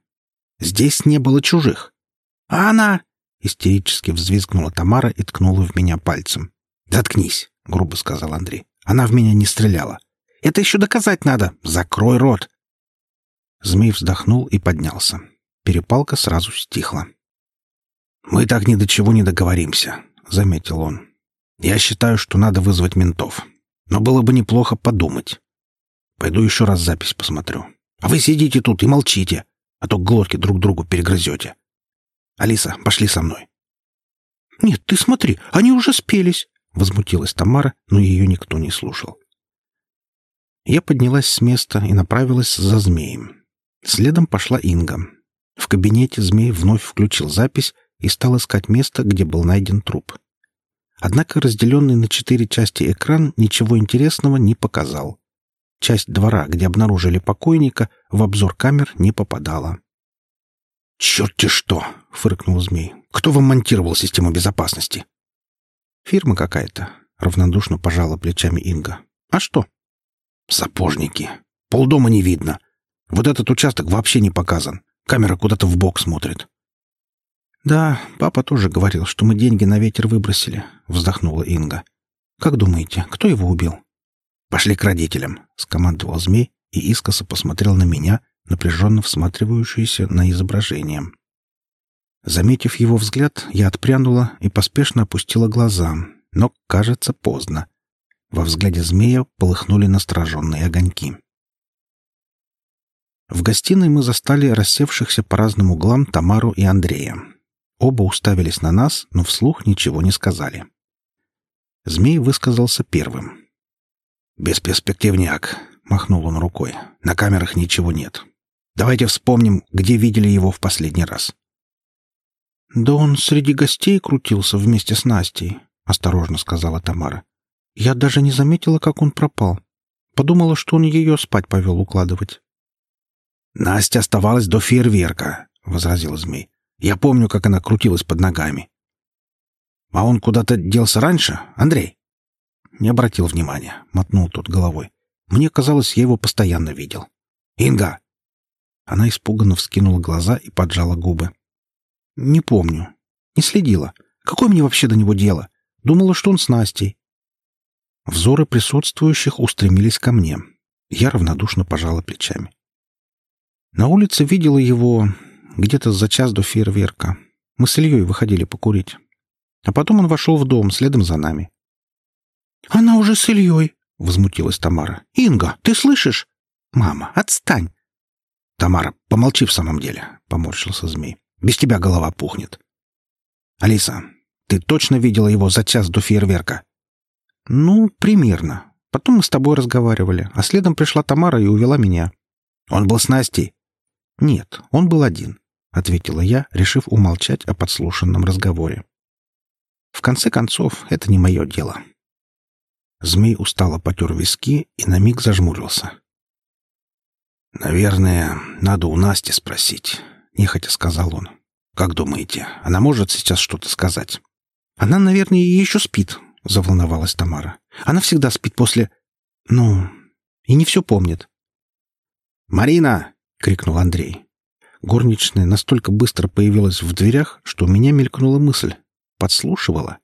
Здесь не было чужих. А она...» — истерически взвизгнула Тамара и ткнула в меня пальцем. «Заткнись», — грубо сказал Андрей. Она в меня не стреляла. Это еще доказать надо. Закрой рот. Змей вздохнул и поднялся. Перепалка сразу стихла. «Мы так ни до чего не договоримся», — заметил он. «Я считаю, что надо вызвать ментов. Но было бы неплохо подумать. Пойду еще раз запись посмотрю. А вы сидите тут и молчите, а то глотки друг другу перегрызете. Алиса, пошли со мной». «Нет, ты смотри, они уже спелись», — возмутилась Тамара, но ее никто не слушал. Я поднялась с места и направилась за змеем. Следом пошла Инга. В кабинете змей вновь включил запись и стал искать место, где был найден труп. Однако разделенный на четыре части экран ничего интересного не показал. Часть двора, где обнаружили покойника, в обзор камер не попадала. «Черт-те что!» — фыркнул змей. «Кто вам монтировал систему безопасности?» «Фирма какая-то», — равнодушно пожала плечами Инга. «А что?» «Сапожники. Полдома не видно. Вот этот участок вообще не показан. Камера куда-то в бок смотрит. «Да, папа тоже говорил, что мы деньги на ветер выбросили», — вздохнула Инга. «Как думаете, кто его убил?» «Пошли к родителям», — скомандовал змей и искоса посмотрел на меня, напряженно всматривающуюся на изображение. Заметив его взгляд, я отпрянула и поспешно опустила глаза, но, кажется, поздно. Во взгляде змея полыхнули настороженные огоньки. В гостиной мы застали рассевшихся по разным углам Тамару и Андрея. Оба уставились на нас, но вслух ничего не сказали. Змей высказался первым. «Бесперспективняк», — махнул он рукой. «На камерах ничего нет. Давайте вспомним, где видели его в последний раз». «Да он среди гостей крутился вместе с Настей», — осторожно сказала Тамара. «Я даже не заметила, как он пропал. Подумала, что он ее спать повел укладывать». «Настя оставалась до фейерверка», — возразил змей. «Я помню, как она крутилась под ногами». «А он куда-то делся раньше, Андрей?» Не обратил внимания, мотнул тот головой. Мне казалось, я его постоянно видел. «Инга!» Она испуганно вскинула глаза и поджала губы. «Не помню. Не следила. Какое мне вообще до него дело? Думала, что он с Настей». Взоры присутствующих устремились ко мне. Я равнодушно пожала плечами. На улице видела его где-то за час до фейерверка. Мы с Ильей выходили покурить. А потом он вошел в дом следом за нами. «Она уже с Ильей!» — возмутилась Тамара. «Инга, ты слышишь?» «Мама, отстань!» «Тамара, помолчи в самом деле!» — поморщился змей. «Без тебя голова пухнет!» «Алиса, ты точно видела его за час до фейерверка?» «Ну, примерно. Потом мы с тобой разговаривали, а следом пришла Тамара и увела меня». «Он был с Настей?» «Нет, он был один», — ответила я, решив умолчать о подслушанном разговоре. «В конце концов, это не мое дело». Змей устало потер виски и на миг зажмурился. «Наверное, надо у Насти спросить», — нехотя сказал он. «Как думаете, она может сейчас что-то сказать?» «Она, наверное, еще спит», — заволновалась Тамара. «Она всегда спит после... Ну, и не все помнит». «Марина!» — крикнул Андрей. Горничная настолько быстро появилась в дверях, что у меня мелькнула мысль. Подслушивала.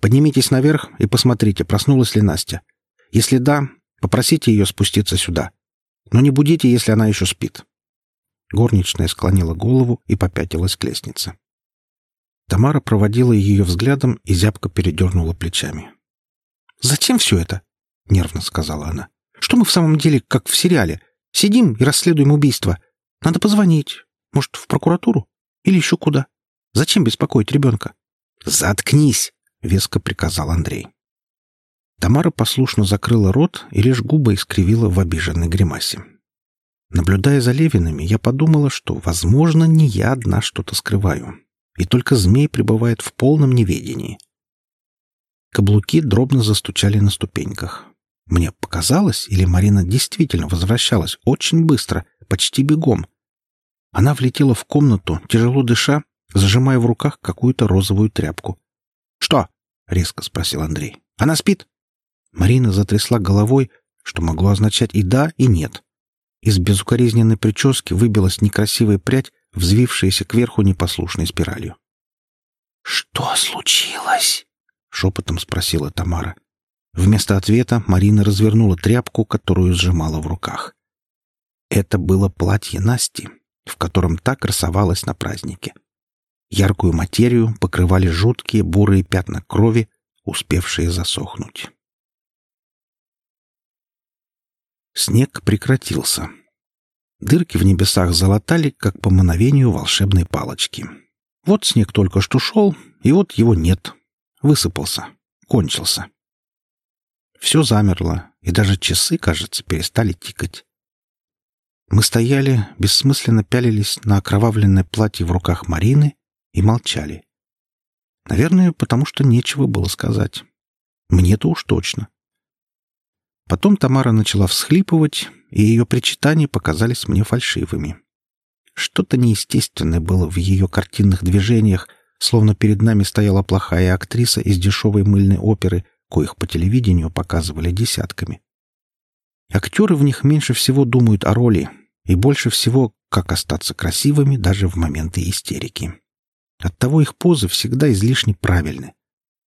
«Поднимитесь наверх и посмотрите, проснулась ли Настя. Если да, попросите ее спуститься сюда. Но не будите, если она еще спит». Горничная склонила голову и попятилась к лестнице. Тамара проводила ее взглядом и зябко передернула плечами. «Зачем все это?» — нервно сказала она. «Что мы в самом деле, как в сериале, Сидим и расследуем убийство. Надо позвонить. Может, в прокуратуру? Или еще куда? Зачем беспокоить ребенка? «Заткнись!» — веско приказал Андрей. Тамара послушно закрыла рот и лишь губы искривила в обиженной гримасе. Наблюдая за Левинами, я подумала, что, возможно, не я одна что-то скрываю, и только змей пребывает в полном неведении. Каблуки дробно застучали на ступеньках. Мне показалось, или Марина действительно возвращалась очень быстро, почти бегом. Она влетела в комнату, тяжело дыша, зажимая в руках какую-то розовую тряпку. «Что?» — резко спросил Андрей. «Она спит?» Марина затрясла головой, что могло означать и да, и нет. Из безукоризненной прически выбилась некрасивая прядь, взвившаяся кверху непослушной спиралью. «Что случилось?» — шепотом спросила Тамара. Вместо ответа Марина развернула тряпку, которую сжимала в руках. Это было платье Насти, в котором та красовалась на празднике. Яркую материю покрывали жуткие бурые пятна крови, успевшие засохнуть. Снег прекратился. Дырки в небесах залатали, как по мановению волшебной палочки. Вот снег только что шел, и вот его нет. Высыпался. Кончился. Все замерло, и даже часы, кажется, перестали тикать. Мы стояли, бессмысленно пялились на окровавленное платье в руках Марины и молчали. Наверное, потому что нечего было сказать. Мне-то уж точно. Потом Тамара начала всхлипывать, и ее причитания показались мне фальшивыми. Что-то неестественное было в ее картинных движениях, словно перед нами стояла плохая актриса из дешевой мыльной оперы — коих по телевидению показывали десятками. Актеры в них меньше всего думают о роли и больше всего, как остаться красивыми даже в моменты истерики. Оттого их позы всегда излишне правильны.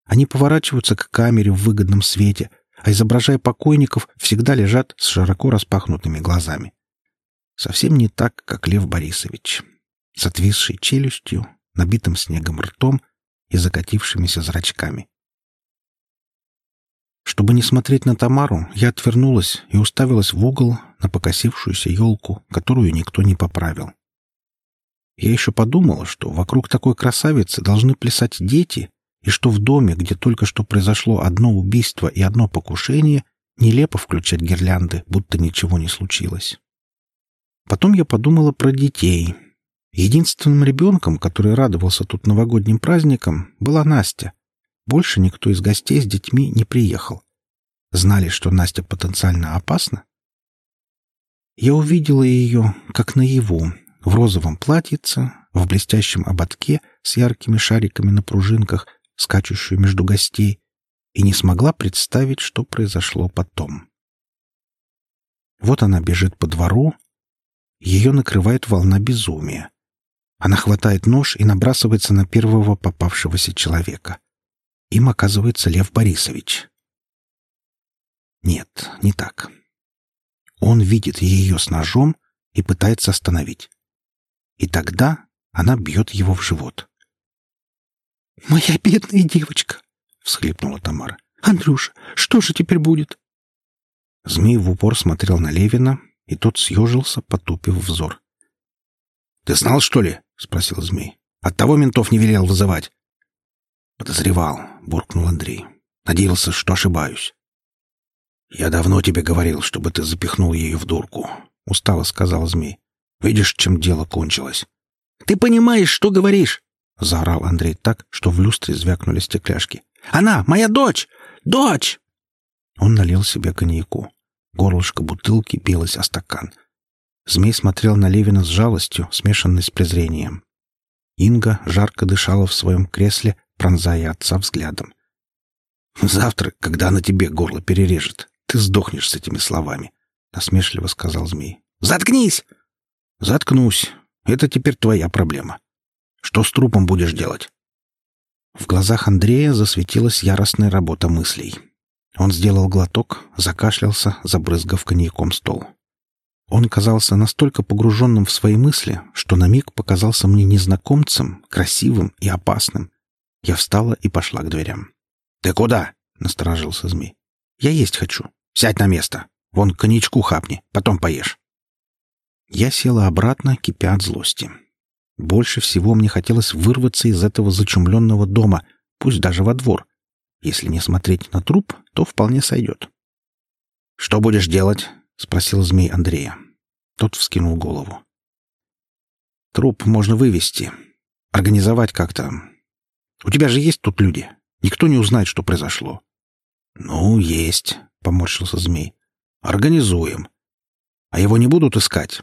Они поворачиваются к камере в выгодном свете, а изображая покойников, всегда лежат с широко распахнутыми глазами. Совсем не так, как Лев Борисович. С отвисшей челюстью, набитым снегом ртом и закатившимися зрачками. Чтобы не смотреть на Тамару, я отвернулась и уставилась в угол на покосившуюся елку, которую никто не поправил. Я еще подумала, что вокруг такой красавицы должны плясать дети, и что в доме, где только что произошло одно убийство и одно покушение, нелепо включать гирлянды, будто ничего не случилось. Потом я подумала про детей. Единственным ребенком, который радовался тут новогодним праздникам, была Настя. Больше никто из гостей с детьми не приехал. Знали, что Настя потенциально опасна? Я увидела ее, как наяву, в розовом платьице, в блестящем ободке с яркими шариками на пружинках, скачущую между гостей, и не смогла представить, что произошло потом. Вот она бежит по двору, ее накрывает волна безумия. Она хватает нож и набрасывается на первого попавшегося человека. Им оказывается Лев Борисович. Нет, не так. Он видит ее с ножом и пытается остановить. И тогда она бьет его в живот. «Моя бедная девочка!» — всхлипнула Тамара. «Андрюша, что же теперь будет?» Змей в упор смотрел на Левина, и тот съежился, потупив взор. «Ты знал, что ли?» — спросил Змей. «Оттого ментов не велел вызывать». «Подозревал», — буркнул Андрей. «Надеялся, что ошибаюсь». «Я давно тебе говорил, чтобы ты запихнул ее в дурку», — устало сказал Змей. «Видишь, чем дело кончилось». «Ты понимаешь, что говоришь?» — заорал Андрей так, что в люстре звякнули стекляшки. «Она моя дочь! Дочь!» Он налил себе коньяку. Горлышко бутылки билось о стакан. Змей смотрел на Левина с жалостью, смешанной с презрением. Инга жарко дышала в своем кресле, пронзая отца взглядом. «Завтра, когда она тебе горло перережет, ты сдохнешь с этими словами», — насмешливо сказал змей. «Заткнись!» «Заткнусь. Это теперь твоя проблема. Что с трупом будешь делать?» В глазах Андрея засветилась яростная работа мыслей. Он сделал глоток, закашлялся, забрызгав коньяком стол. Он казался настолько погруженным в свои мысли, что на миг показался мне незнакомцем, красивым и опасным. Я встала и пошла к дверям. «Ты куда?» — насторожился змей. «Я есть хочу. Сядь на место. Вон коньячку хапни, потом поешь». Я села обратно, кипя от злости. Больше всего мне хотелось вырваться из этого зачумленного дома, пусть даже во двор. Если не смотреть на труп, то вполне сойдет. «Что будешь делать?» — спросил змей Андрея. Тот вскинул голову. «Труп можно вывести. Организовать как-то. У тебя же есть тут люди. Никто не узнает, что произошло». «Ну, есть», — поморщился змей. «Организуем. А его не будут искать?»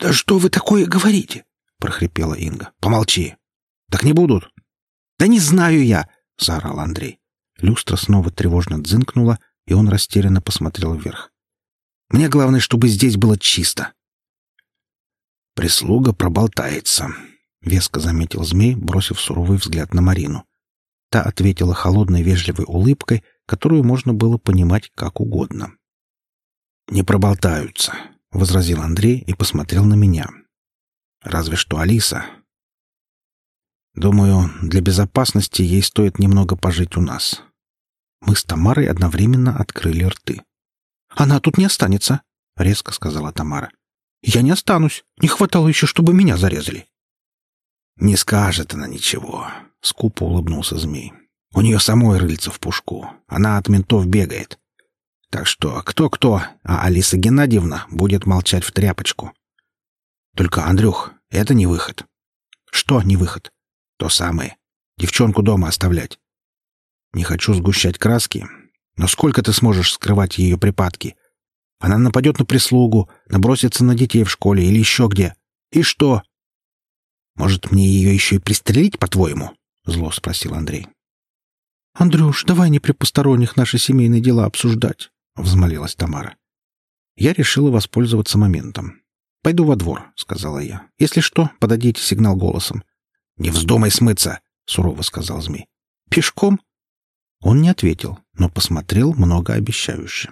«Да что вы такое говорите?» — прохрипела Инга. «Помолчи!» «Так не будут!» «Да не знаю я!» — заорал Андрей. Люстра снова тревожно дзынкнула, и он растерянно посмотрел вверх. «Мне главное, чтобы здесь было чисто!» «Прислуга проболтается», — веско заметил змей, бросив суровый взгляд на Марину. Та ответила холодной вежливой улыбкой, которую можно было понимать как угодно. «Не проболтаются», — возразил Андрей и посмотрел на меня. Разве что Алиса. Думаю, для безопасности ей стоит немного пожить у нас. Мы с Тамарой одновременно открыли рты. «Она тут не останется», — резко сказала Тамара. «Я не останусь. Не хватало еще, чтобы меня зарезали». «Не скажет она ничего», — скупо улыбнулся змей. «У нее самой рыльца в пушку. Она от ментов бегает. Так что кто-кто, а Алиса Геннадьевна будет молчать в тряпочку. Только, Андрюх, это не выход. Что не выход? То самое. Девчонку дома оставлять. Не хочу сгущать краски, но сколько ты сможешь скрывать ее припадки? Она нападет на прислугу, набросится на детей в школе или еще где. И что? Может, мне ее еще и пристрелить, по-твоему? Зло спросил Андрей. «Андрюш, давай не при посторонних наши семейные дела обсуждать», — взмолилась Тамара. Я решила воспользоваться моментом. «Пойду во двор», — сказала я. «Если что, подадите сигнал голосом. «Не вздумай смыться!» — сурово сказал змей. «Пешком?» Он не ответил, но посмотрел многообещающе.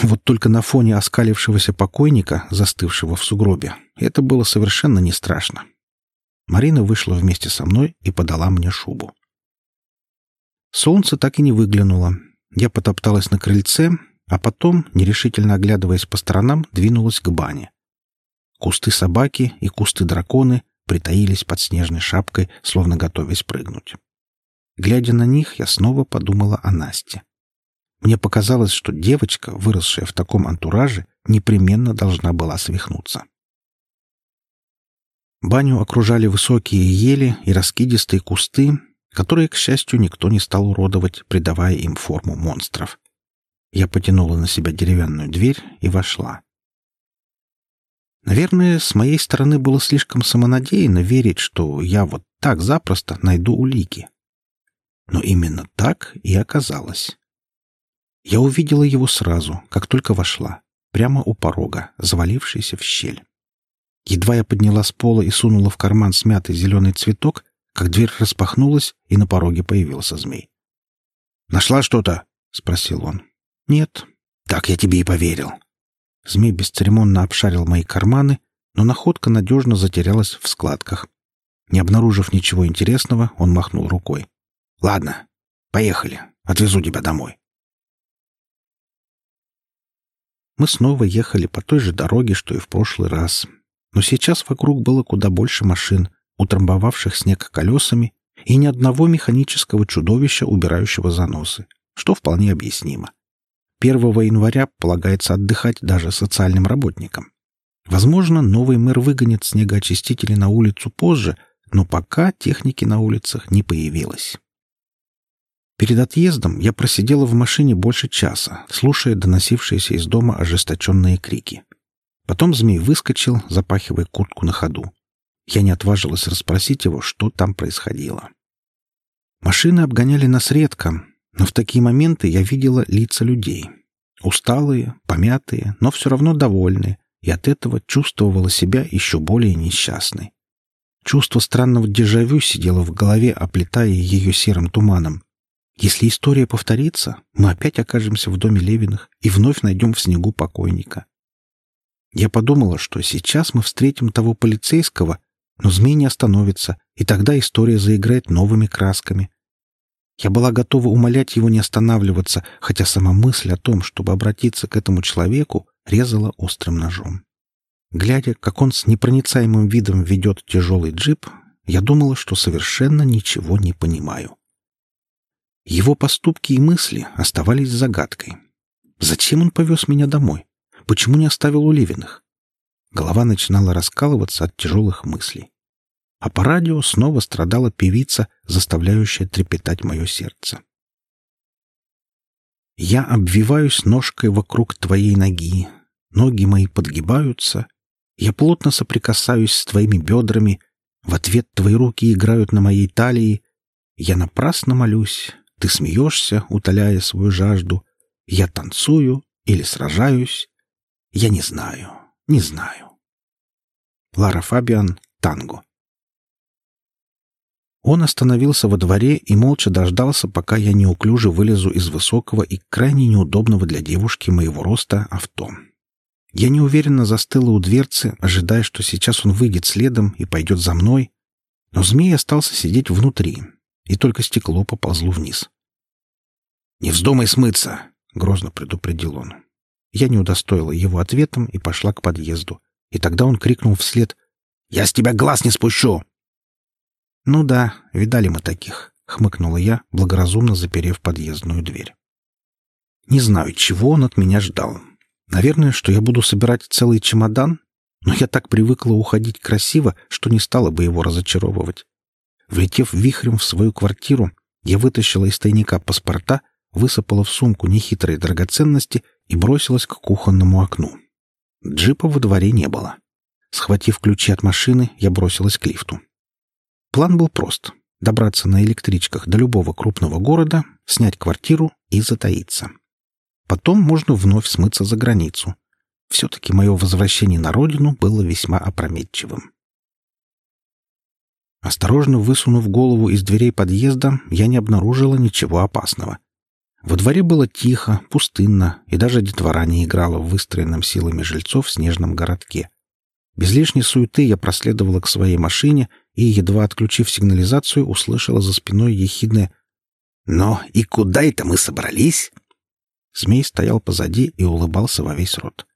Вот только на фоне оскалившегося покойника, застывшего в сугробе, это было совершенно не страшно. Марина вышла вместе со мной и подала мне шубу. Солнце так и не выглянуло. Я потопталась на крыльце, а потом, нерешительно оглядываясь по сторонам, двинулась к бане. Кусты собаки и кусты драконы притаились под снежной шапкой, словно готовясь прыгнуть. Глядя на них, я снова подумала о Насте. Мне показалось, что девочка, выросшая в таком антураже, непременно должна была свихнуться. Баню окружали высокие ели и раскидистые кусты, которые, к счастью, никто не стал уродовать, придавая им форму монстров. Я потянула на себя деревянную дверь и вошла. Наверное, с моей стороны было слишком самонадеянно верить, что я вот так запросто найду улики. Но именно так и оказалось. Я увидела его сразу, как только вошла, прямо у порога, завалившийся в щель. Едва я подняла с пола и сунула в карман смятый зеленый цветок, как дверь распахнулась, и на пороге появился змей. «Нашла что-то?» — спросил он. «Нет». «Так я тебе и поверил». Змей бесцеремонно обшарил мои карманы, но находка надежно затерялась в складках. Не обнаружив ничего интересного, он махнул рукой. «Ладно, поехали. Отвезу тебя домой». Мы снова ехали по той же дороге, что и в прошлый раз. Но сейчас вокруг было куда больше машин, утрамбовавших снег колесами, и ни одного механического чудовища, убирающего заносы, что вполне объяснимо. 1 января полагается отдыхать даже социальным работникам. Возможно, новый мэр выгонит снегоочистители на улицу позже, но пока техники на улицах не появилось. Перед отъездом я просидела в машине больше часа, слушая доносившиеся из дома ожесточенные крики. Потом змей выскочил, запахивая куртку на ходу. Я не отважилась расспросить его, что там происходило. Машины обгоняли нас редко, но в такие моменты я видела лица людей. Усталые, помятые, но все равно довольные, и от этого чувствовала себя еще более несчастной. Чувство странного дежавю сидело в голове, оплетая ее серым туманом. Если история повторится, мы опять окажемся в доме Левиных и вновь найдем в снегу покойника. Я подумала, что сейчас мы встретим того полицейского, но змей не остановится, и тогда история заиграет новыми красками. Я была готова умолять его не останавливаться, хотя сама мысль о том, чтобы обратиться к этому человеку, резала острым ножом. Глядя, как он с непроницаемым видом ведет тяжелый джип, я думала, что совершенно ничего не понимаю. Его поступки и мысли оставались загадкой. Зачем он повез меня домой? Почему не оставил у Левиных? Голова начинала раскалываться от тяжелых мыслей. А по радио снова страдала певица, заставляющая трепетать мое сердце. Я обвиваюсь ножкой вокруг твоей ноги. Ноги мои подгибаются. Я плотно соприкасаюсь с твоими бедрами. В ответ твои руки играют на моей талии. Я напрасно молюсь. Ты смеешься, утоляя свою жажду. Я танцую или сражаюсь. Я не знаю, не знаю. Лара Фабиан, танго. Он остановился во дворе и молча дождался, пока я неуклюже вылезу из высокого и крайне неудобного для девушки моего роста авто. Я неуверенно застыла у дверцы, ожидая, что сейчас он выйдет следом и пойдет за мной, но змей остался сидеть внутри, и только стекло поползло вниз. «Не вздумай смыться!» — грозно предупредил он. Я не удостоила его ответом и пошла к подъезду. И тогда он крикнул вслед «Я с тебя глаз не спущу!» «Ну да, видали мы таких», — хмыкнула я, благоразумно заперев подъездную дверь. Не знаю, чего он от меня ждал. Наверное, что я буду собирать целый чемодан, но я так привыкла уходить красиво, что не стала бы его разочаровывать. Влетев вихрем в свою квартиру, я вытащила из тайника паспорта, высыпала в сумку нехитрые драгоценности и бросилась к кухонному окну. Джипа во дворе не было. Схватив ключи от машины, я бросилась к лифту. План был прост — добраться на электричках до любого крупного города, снять квартиру и затаиться. Потом можно вновь смыться за границу. Все-таки мое возвращение на родину было весьма опрометчивым. Осторожно высунув голову из дверей подъезда, я не обнаружила ничего опасного. Во дворе было тихо, пустынно, и даже детвора не играла в выстроенном силами жильцов снежном городке. Без лишней суеты я проследовала к своей машине и, едва отключив сигнализацию, услышала за спиной ехидное «Но и куда это мы собрались?» Змей стоял позади и улыбался во весь рот.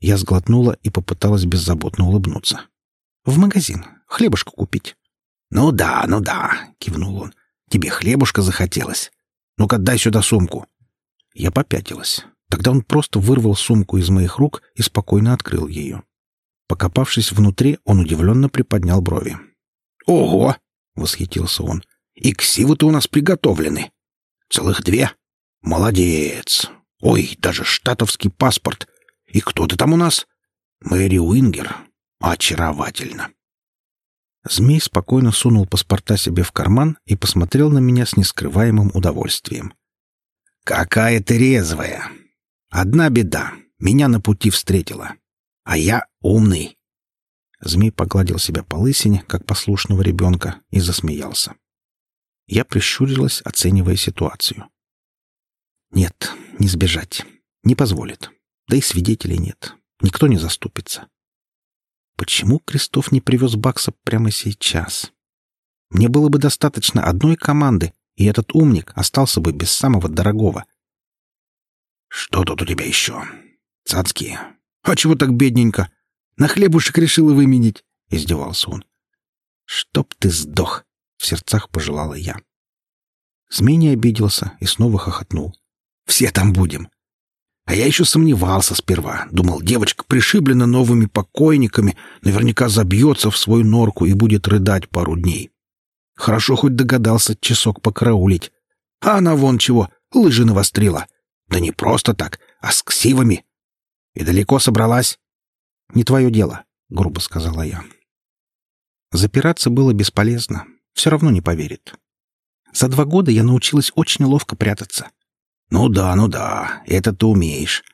Я сглотнула и попыталась беззаботно улыбнуться. «В магазин. Хлебушку купить». «Ну да, ну да», — кивнул он. «Тебе хлебушка захотелось. Ну-ка, дай сюда сумку». Я попятилась. Тогда он просто вырвал сумку из моих рук и спокойно открыл ее. Покопавшись внутри, он удивленно приподнял брови. «Ого!» — восхитился он. «И ксивы-то у нас приготовлены. Целых две. Молодец. Ой, даже штатовский паспорт. И кто ты там у нас? Мэри Уингер. Очаровательно». Змей спокойно сунул паспорта себе в карман и посмотрел на меня с нескрываемым удовольствием. «Какая ты резвая! Одна беда. Меня на пути встретила. А я умный». Змей погладил себя по лысине, как послушного ребенка, и засмеялся. Я прищурилась, оценивая ситуацию. «Нет, не сбежать. Не позволит. Да и свидетелей нет. Никто не заступится. Почему Крестов не привез Бакса прямо сейчас? Мне было бы достаточно одной команды, и этот умник остался бы без самого дорогого. «Что тут у тебя еще? Цацкие? А чего так бедненько? На хлебушек решила выменить?» — издевался он. «Чтоб ты сдох!» — в сердцах пожелала я. Змей не обиделся и снова хохотнул. «Все там будем. А я еще сомневался сперва. Думал, девочка пришиблена новыми покойниками, наверняка забьется в свою норку и будет рыдать пару дней. Хорошо хоть догадался часок покараулить. А она вон чего, лыжи навострила. Да не просто так, а с ксивами. И далеко собралась? «Не твое дело», — грубо сказала я. Запираться было бесполезно. Все равно не поверит. За два года я научилась очень ловко прятаться. «Ну да, ну да, это ты умеешь.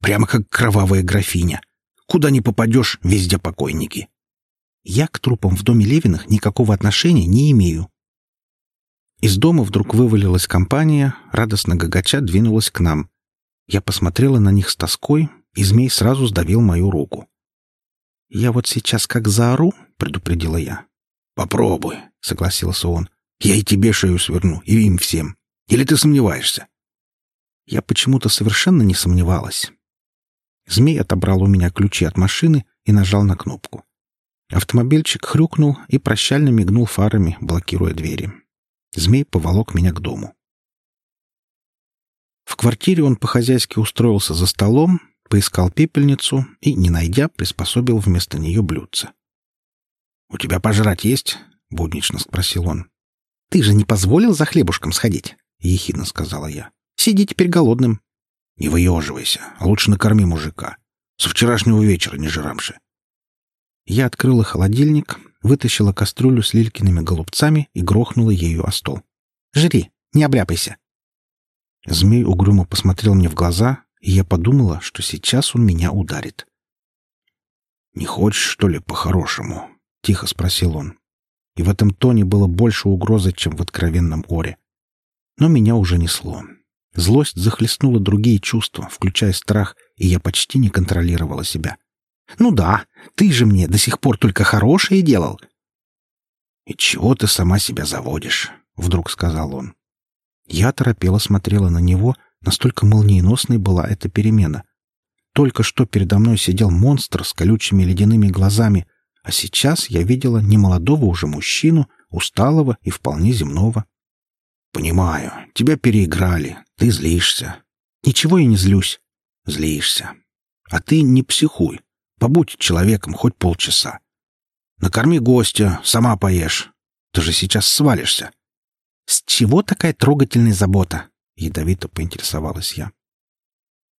Прямо как кровавая графиня. Куда ни попадешь, везде покойники». «Я к трупам в доме Левиных никакого отношения не имею». Из дома вдруг вывалилась компания, радостно гагача двинулась к нам. Я посмотрела на них с тоской, и змей сразу сдавил мою руку. «Я вот сейчас как заору», — предупредила я. «Попробуй», — согласился он. «Я и тебе шею сверну, и им всем. Или ты сомневаешься?» Я почему-то совершенно не сомневалась. Змей отобрал у меня ключи от машины и нажал на кнопку. Автомобильчик хрюкнул и прощально мигнул фарами, блокируя двери. Змей поволок меня к дому. В квартире он по-хозяйски устроился за столом, поискал пепельницу и, не найдя, приспособил вместо нее блюдце. «У тебя пожрать есть?» — буднично спросил он. «Ты же не позволил за хлебушком сходить?» — ехидно сказала я. Сиди теперь голодным. Не выеживайся, а лучше накорми мужика. Со вчерашнего вечера не жрамши. Я открыла холодильник, вытащила кастрюлю с лилькиными голубцами и грохнула ею о стол. «Жри, не обряпайся!» Змей угрюмо посмотрел мне в глаза, и я подумала, что сейчас он меня ударит. «Не хочешь, что ли, по-хорошему?» — тихо спросил он. И в этом тоне было больше угрозы, чем в откровенном оре. Но меня уже несло. Злость захлестнула другие чувства, включая страх, и я почти не контролировала себя. «Ну да, ты же мне до сих пор только хорошее делал». «И чего ты сама себя заводишь?» — вдруг сказал он. Я торопела смотрела на него, настолько молниеносной была эта перемена. Только что передо мной сидел монстр с колючими ледяными глазами, а сейчас я видела немолодого уже мужчину, усталого и вполне земного. «Понимаю, тебя переиграли, ты злишься». «Ничего я не злюсь». «Злишься. А ты не психуй. Побудь человеком хоть полчаса. Накорми гостя, сама поешь. Ты же сейчас свалишься». «С чего такая трогательная забота?» — ядовито поинтересовалась я.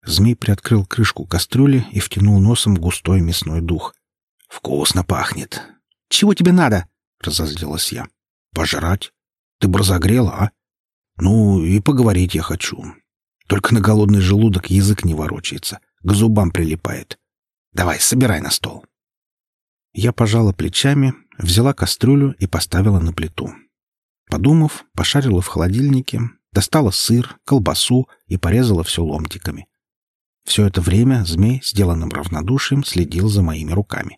Змей приоткрыл крышку кастрюли и втянул носом густой мясной дух. «Вкусно пахнет». «Чего тебе надо?» — разозлилась я. «Пожрать. Ты бы разогрела, а?» Ну, и поговорить я хочу. Только на голодный желудок язык не ворочается, к зубам прилипает. Давай, собирай на стол. Я пожала плечами, Взяла кастрюлю и поставила на плиту. Подумав, пошарила в холодильнике, достала сыр, колбасу и порезала все ломтиками. Все это время змей, сделанным равнодушием, следил за моими руками.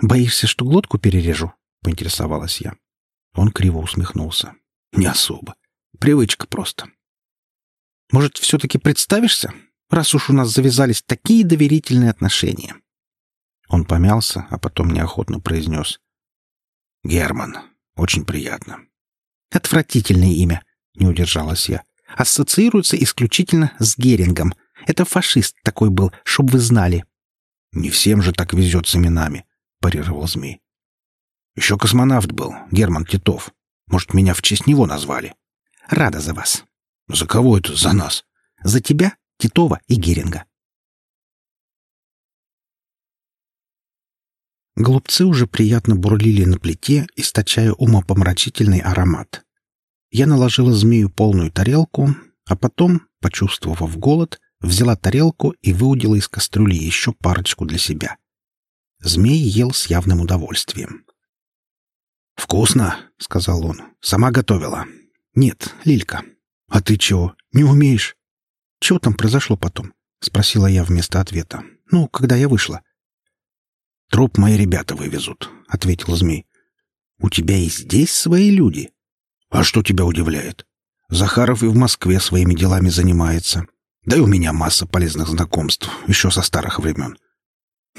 «Боишься, что глотку перережу?» — поинтересовалась я. Он криво усмехнулся. «Не особо. Привычка просто. Может, все-таки представишься, раз уж у нас завязались такие доверительные отношения?» Он помялся, а потом неохотно произнес. «Герман. Очень приятно». «Отвратительное имя», — не удержалась я. «Ассоциируется исключительно с Герингом. Это фашист такой был, чтоб вы знали». «Не всем же так везет с именами», — парировал змей. «Еще космонавт был, Герман Титов. Может, меня в честь него назвали?» «Рада за вас». «За кого это за нас?» «За тебя, Титова и Геринга». Голубцы уже приятно бурлили на плите, источая умопомрачительный аромат. Я наложила змею полную тарелку, а потом, почувствовав голод, взяла тарелку и выудила из кастрюли еще парочку для себя. Змей ел с явным удовольствием. «Вкусно!» — сказал он. «Сама готовила?» «Нет, Лилька». «А ты чего, не умеешь?» «Чего там произошло потом?» — спросила я вместо ответа. «Ну, когда я вышла». «Труп мои ребята вывезут», — ответил змей. «У тебя и здесь свои люди». «А что тебя удивляет? Захаров и в Москве своими делами занимается. Да и у меня масса полезных знакомств, еще со старых времен».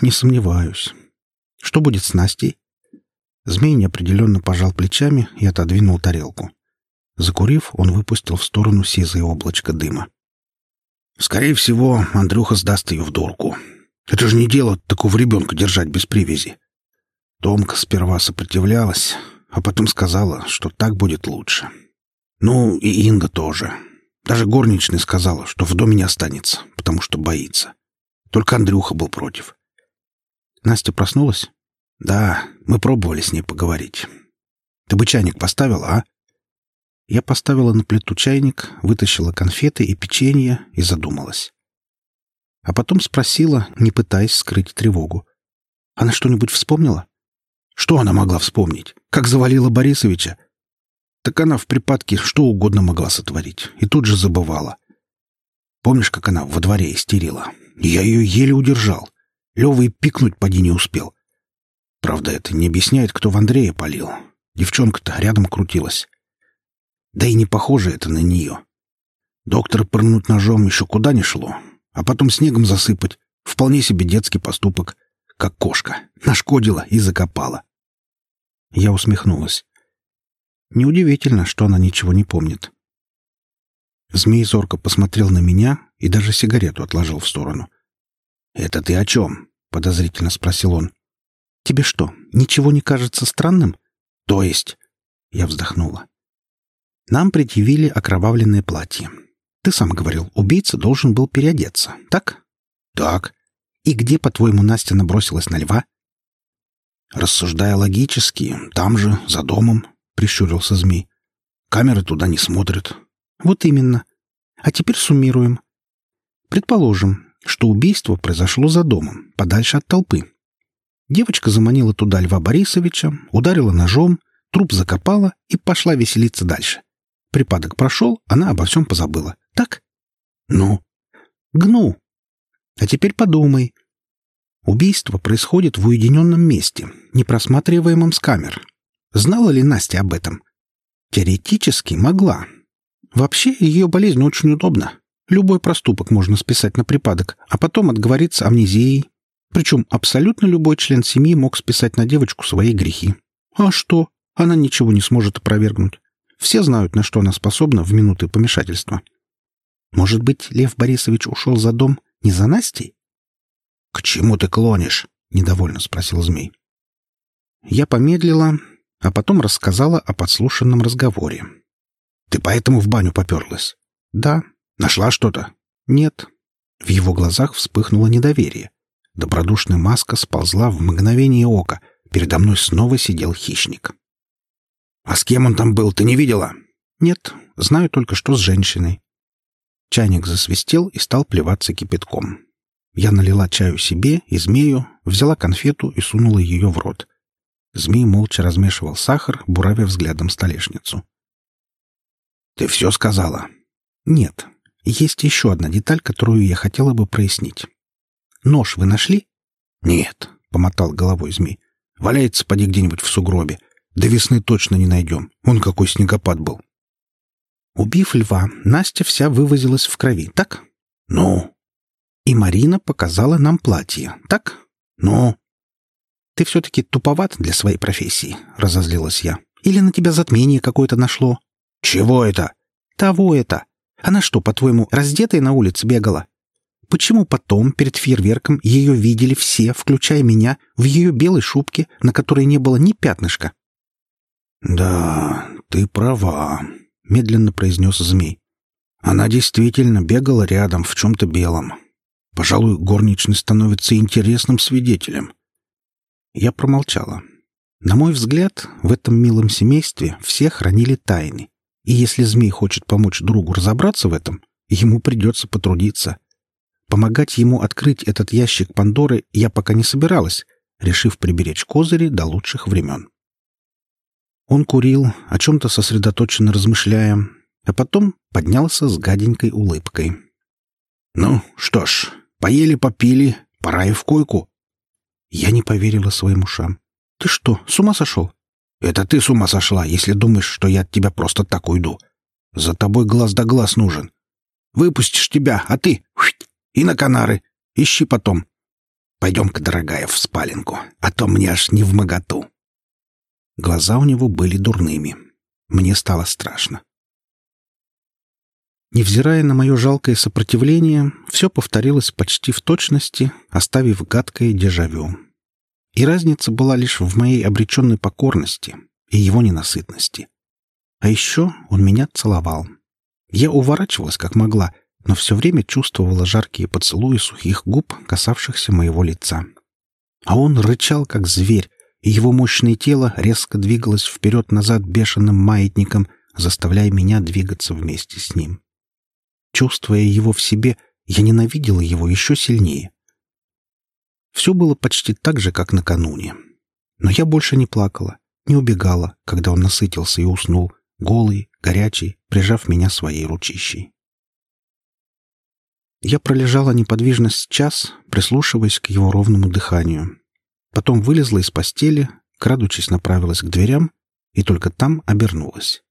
«Не сомневаюсь. Что будет с Настей?» Змей неопределенно пожал плечами и отодвинул тарелку. Закурив, он выпустил в сторону сизое облачко дыма. «Скорее всего, Андрюха сдаст ее в дурку. Это же не дело такого ребенка держать без привязи. Томка сперва сопротивлялась, а потом сказала, что так будет лучше. Ну, и Инга тоже. Даже горничная сказала, что в доме не останется, потому что боится. Только Андрюха был против. Настя проснулась? Да, мы пробовали с ней поговорить. Ты бы чайник поставила, а? Я поставила на плиту чайник, вытащила конфеты и печенье и задумалась а потом спросила, не пытаясь скрыть тревогу. «Она что-нибудь вспомнила?» «Что она могла вспомнить? Как завалила Борисовича?» Так она в припадке что угодно могла сотворить, и тут же забывала. Помнишь, как она во дворе истерила? Я ее еле удержал. Лева и пикнуть поди не успел. Правда, это не объясняет, кто в Андрея полил. Девчонка-то рядом крутилась. Да и не похоже это на нее. Доктор пырнуть ножом еще куда не шло, а потом снегом засыпать. Вполне себе детский поступок. Как кошка. Нашкодила и закопала. Я усмехнулась. Неудивительно, что она ничего не помнит. Змей зорко посмотрел на меня и даже сигарету отложил в сторону. «Это ты о чем?» — подозрительно спросил он. «Тебе что, ничего не кажется странным?» «То есть?» — я вздохнула. Нам предъявили окровавленное платье. Ты сам говорил, убийца должен был переодеться, так? Так. И где, по-твоему, Настя набросилась на льва? Рассуждая логически, там же, за домом, прищурился змей. Камеры туда не смотрят. Вот именно. А теперь суммируем. Предположим, что убийство произошло за домом, подальше от толпы. Девочка заманила туда Льва Борисовича, ударила ножом, труп закопала и пошла веселиться дальше. Припадок прошел, она обо всем позабыла. Так? Ну? Гну. А теперь подумай. Убийство происходит в уединенном месте, непросматриваемом с камер. Знала ли Настя об этом? Теоретически могла. Вообще, ее болезнь очень удобна. Любой проступок можно списать на припадок, а потом отговориться амнезией. Причем абсолютно любой член семьи мог списать на девочку свои грехи. А что? Она ничего не сможет опровергнуть. Все знают, на что она способна в минуты помешательства. Может быть, Лев Борисович ушел за дом не за Настей? — К чему ты клонишь? — недовольно спросил змей. Я помедлила, а потом рассказала о подслушанном разговоре. — Ты поэтому в баню поперлась? — Да. — Нашла что-то? — Нет. В его глазах вспыхнуло недоверие. Добродушная маска сползла в мгновение ока. Передо мной снова сидел хищник. — А с кем он там был, ты не видела? — Нет. Знаю только, что с женщиной. Чайник засвистел и стал плеваться кипятком. Я налила чаю себе и змею, взяла конфету и сунула ее в рот. Змей молча размешивал сахар, буравя взглядом столешницу. «Ты все сказала?» «Нет. Есть еще одна деталь, которую я хотела бы прояснить. Нож вы нашли?» «Нет», — помотал головой змей. «Валяется, поди где-нибудь в сугробе. До весны точно не найдем. Он какой снегопад был». Убив льва, Настя вся вывозилась в крови, так? «Ну?» И Марина показала нам платье, так? «Ну?» «Ты все-таки туповат для своей профессии», — разозлилась я. «Или на тебя затмение какое-то нашло?» «Чего это?» «Того это. Она что, по-твоему, раздетой на улице бегала? Почему потом, перед фейерверком, ее видели все, включая меня, в ее белой шубке, на которой не было ни пятнышка?» «Да, ты права», — медленно произнес змей. «Она действительно бегала рядом в чем-то белом. Пожалуй, горничный становится интересным свидетелем». Я промолчала. На мой взгляд, в этом милом семействе все хранили тайны. И если змей хочет помочь другу разобраться в этом, ему придется потрудиться. Помогать ему открыть этот ящик Пандоры я пока не собиралась, решив приберечь козыри до лучших времен. Он курил, о чем-то сосредоточенно размышляя, а потом поднялся с гаденькой улыбкой. «Ну, что ж, поели-попили, пора и в койку». Я не поверила своим ушам. «Ты что, с ума сошел?» «Это ты с ума сошла, если думаешь, что я от тебя просто так уйду. За тобой глаз да глаз нужен. Выпустишь тебя, а ты и на Канары. Ищи потом. Пойдем-ка, дорогая, в спаленку, а то мне аж не в моготу». Глаза у него были дурными. Мне стало страшно. Невзирая на мое жалкое сопротивление, все повторилось почти в точности, оставив гадкое дежавю. И разница была лишь в моей обреченной покорности и его ненасытности. А еще он меня целовал. Я уворачивалась как могла, но все время чувствовала жаркие поцелуи сухих губ, касавшихся моего лица. А он рычал, как зверь, и его мощное тело резко двигалось вперед-назад бешеным маятником, заставляя меня двигаться вместе с ним. Чувствуя его в себе, я ненавидела его еще сильнее. Все было почти так же, как накануне. Но я больше не плакала, не убегала, когда он насытился и уснул, голый, горячий, прижав меня своей ручищей. Я пролежала неподвижно с час, прислушиваясь к его ровному дыханию. Потом вылезла из постели, крадучись направилась к дверям и только там обернулась.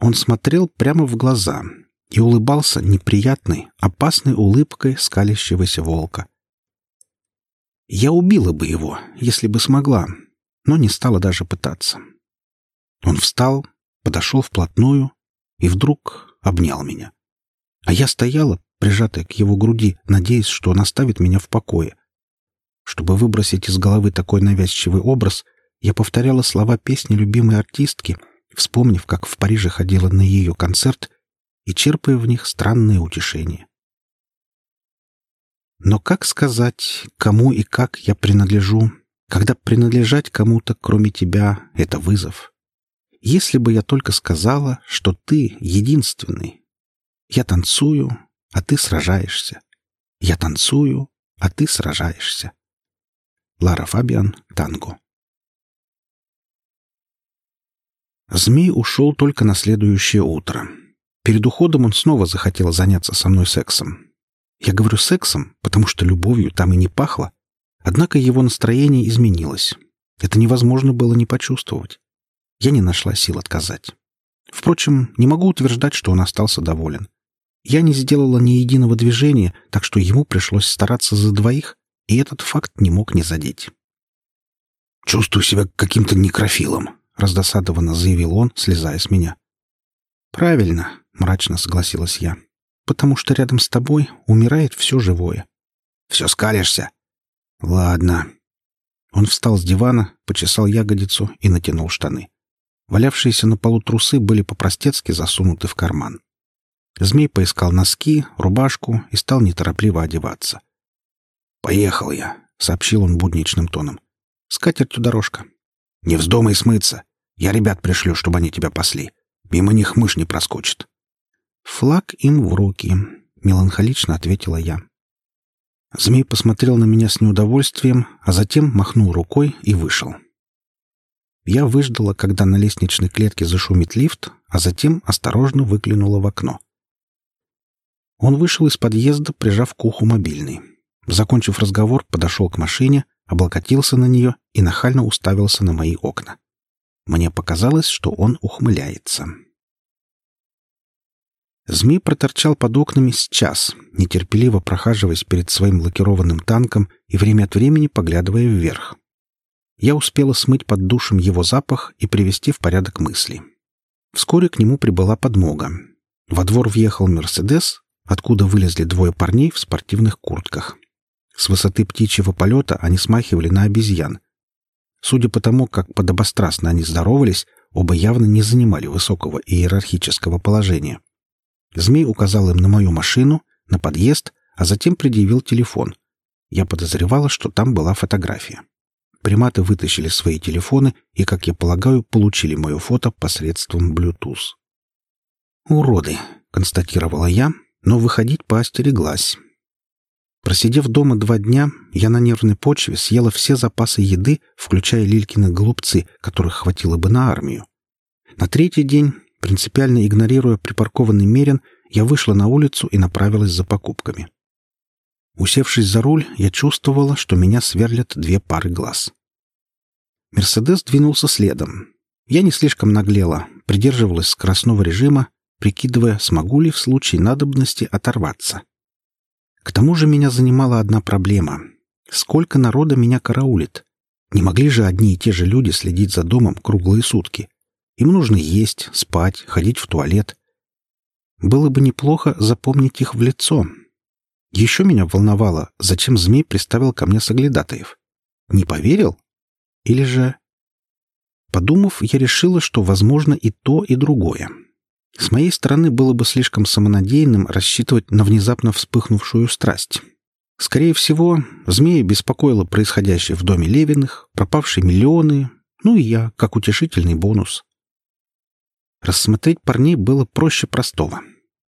Он смотрел прямо в глаза и улыбался неприятной, опасной улыбкой скалящегося волка. Я убила бы его, если бы смогла, но не стала даже пытаться. Он встал, подошел вплотную и вдруг обнял меня. А я стояла, прижатая к его груди, надеясь, что он оставит меня в покое. Чтобы выбросить из головы такой навязчивый образ, я повторяла слова песни любимой артистки, вспомнив, как в Париже ходила на ее концерт и черпая в них странное утешение. Но как сказать, кому и как я принадлежу, когда принадлежать кому-то, кроме тебя, — это вызов? Если бы я только сказала, что ты единственный. Я танцую, а ты сражаешься. Я танцую, а ты сражаешься. Лара Фабиан, танго. Змей ушел только на следующее утро. Перед уходом он снова захотел заняться со мной сексом. Я говорю сексом, потому что любовью там и не пахло. Однако его настроение изменилось. Это невозможно было не почувствовать. Я не нашла сил отказать. Впрочем, не могу утверждать, что он остался доволен. Я не сделала ни единого движения, так что ему пришлось стараться за двоих, и этот факт не мог не задеть. «Чувствую себя каким-то некрофилом», — раздосадованно заявил он, слезая с меня. «Правильно», — мрачно согласилась я потому что рядом с тобой умирает все живое. Все скалишься? Ладно. Он встал с дивана, почесал ягодицу и натянул штаны. Валявшиеся на полу трусы были по-простецки засунуты в карман. Змей поискал носки, рубашку и стал неторопливо одеваться. «Поехал я», — сообщил он будничным тоном. «С катертью дорожка». «Не вздумай смыться. Я ребят пришлю, чтобы они тебя пасли. Мимо них мышь не проскочит». «Флаг им в руки», — меланхолично ответила я. Змей посмотрел на меня с неудовольствием, а затем махнул рукой и вышел. Я выждала, когда на лестничной клетке зашумит лифт, а затем осторожно выглянула в окно. Он вышел из подъезда, прижав к уху мобильный. Закончив разговор, подошел к машине, облокотился на нее и нахально уставился на мои окна. Мне показалось, что он ухмыляется. Змей проторчал под окнами с час, нетерпеливо прохаживаясь перед своим лакированным танком и время от времени поглядывая вверх. Я успела смыть под душем его запах и привести в порядок мысли. Вскоре к нему прибыла подмога. Во двор въехал «Мерседес», откуда вылезли двое парней в спортивных куртках. С высоты птичьего полета они смахивали на обезьян. Судя по тому, как подобострастно они здоровались, оба явно не занимали высокого иерархического положения. Змей указал им на мою машину, на подъезд, а затем предъявил телефон. Я подозревала, что там была фотография. Приматы вытащили свои телефоны и, как я полагаю, получили мое фото посредством Bluetooth. «Уроды!» — констатировала я, но выходить поостереглась. Просидев дома два дня, я на нервной почве съела все запасы еды, включая Лилькины голубцы, которых хватило бы на армию. На третий день, принципиально игнорируя припаркованный Мерин, я вышла на улицу и направилась за покупками. Усевшись за руль, я чувствовала, что меня сверлят две пары глаз. Мерседес двинулся следом. Я не слишком наглела, придерживалась скоростного режима, прикидывая, смогу ли в случае надобности оторваться. К тому же меня занимала одна проблема. Сколько народа меня караулит? Не могли же одни и те же люди следить за домом круглые сутки? Им нужно есть, спать, ходить в туалет. Было бы неплохо запомнить их в лицо. Еще меня волновало, зачем змей приставил ко мне соглядатаев. Не поверил? Или же... Подумав, я решила, что возможно и то, и другое. С моей стороны было бы слишком самонадеянным рассчитывать на внезапно вспыхнувшую страсть. Скорее всего, змея беспокоило происходящее в доме Левиных, пропавшие миллионы, ну и я, как утешительный бонус. Рассмотреть парней было проще простого.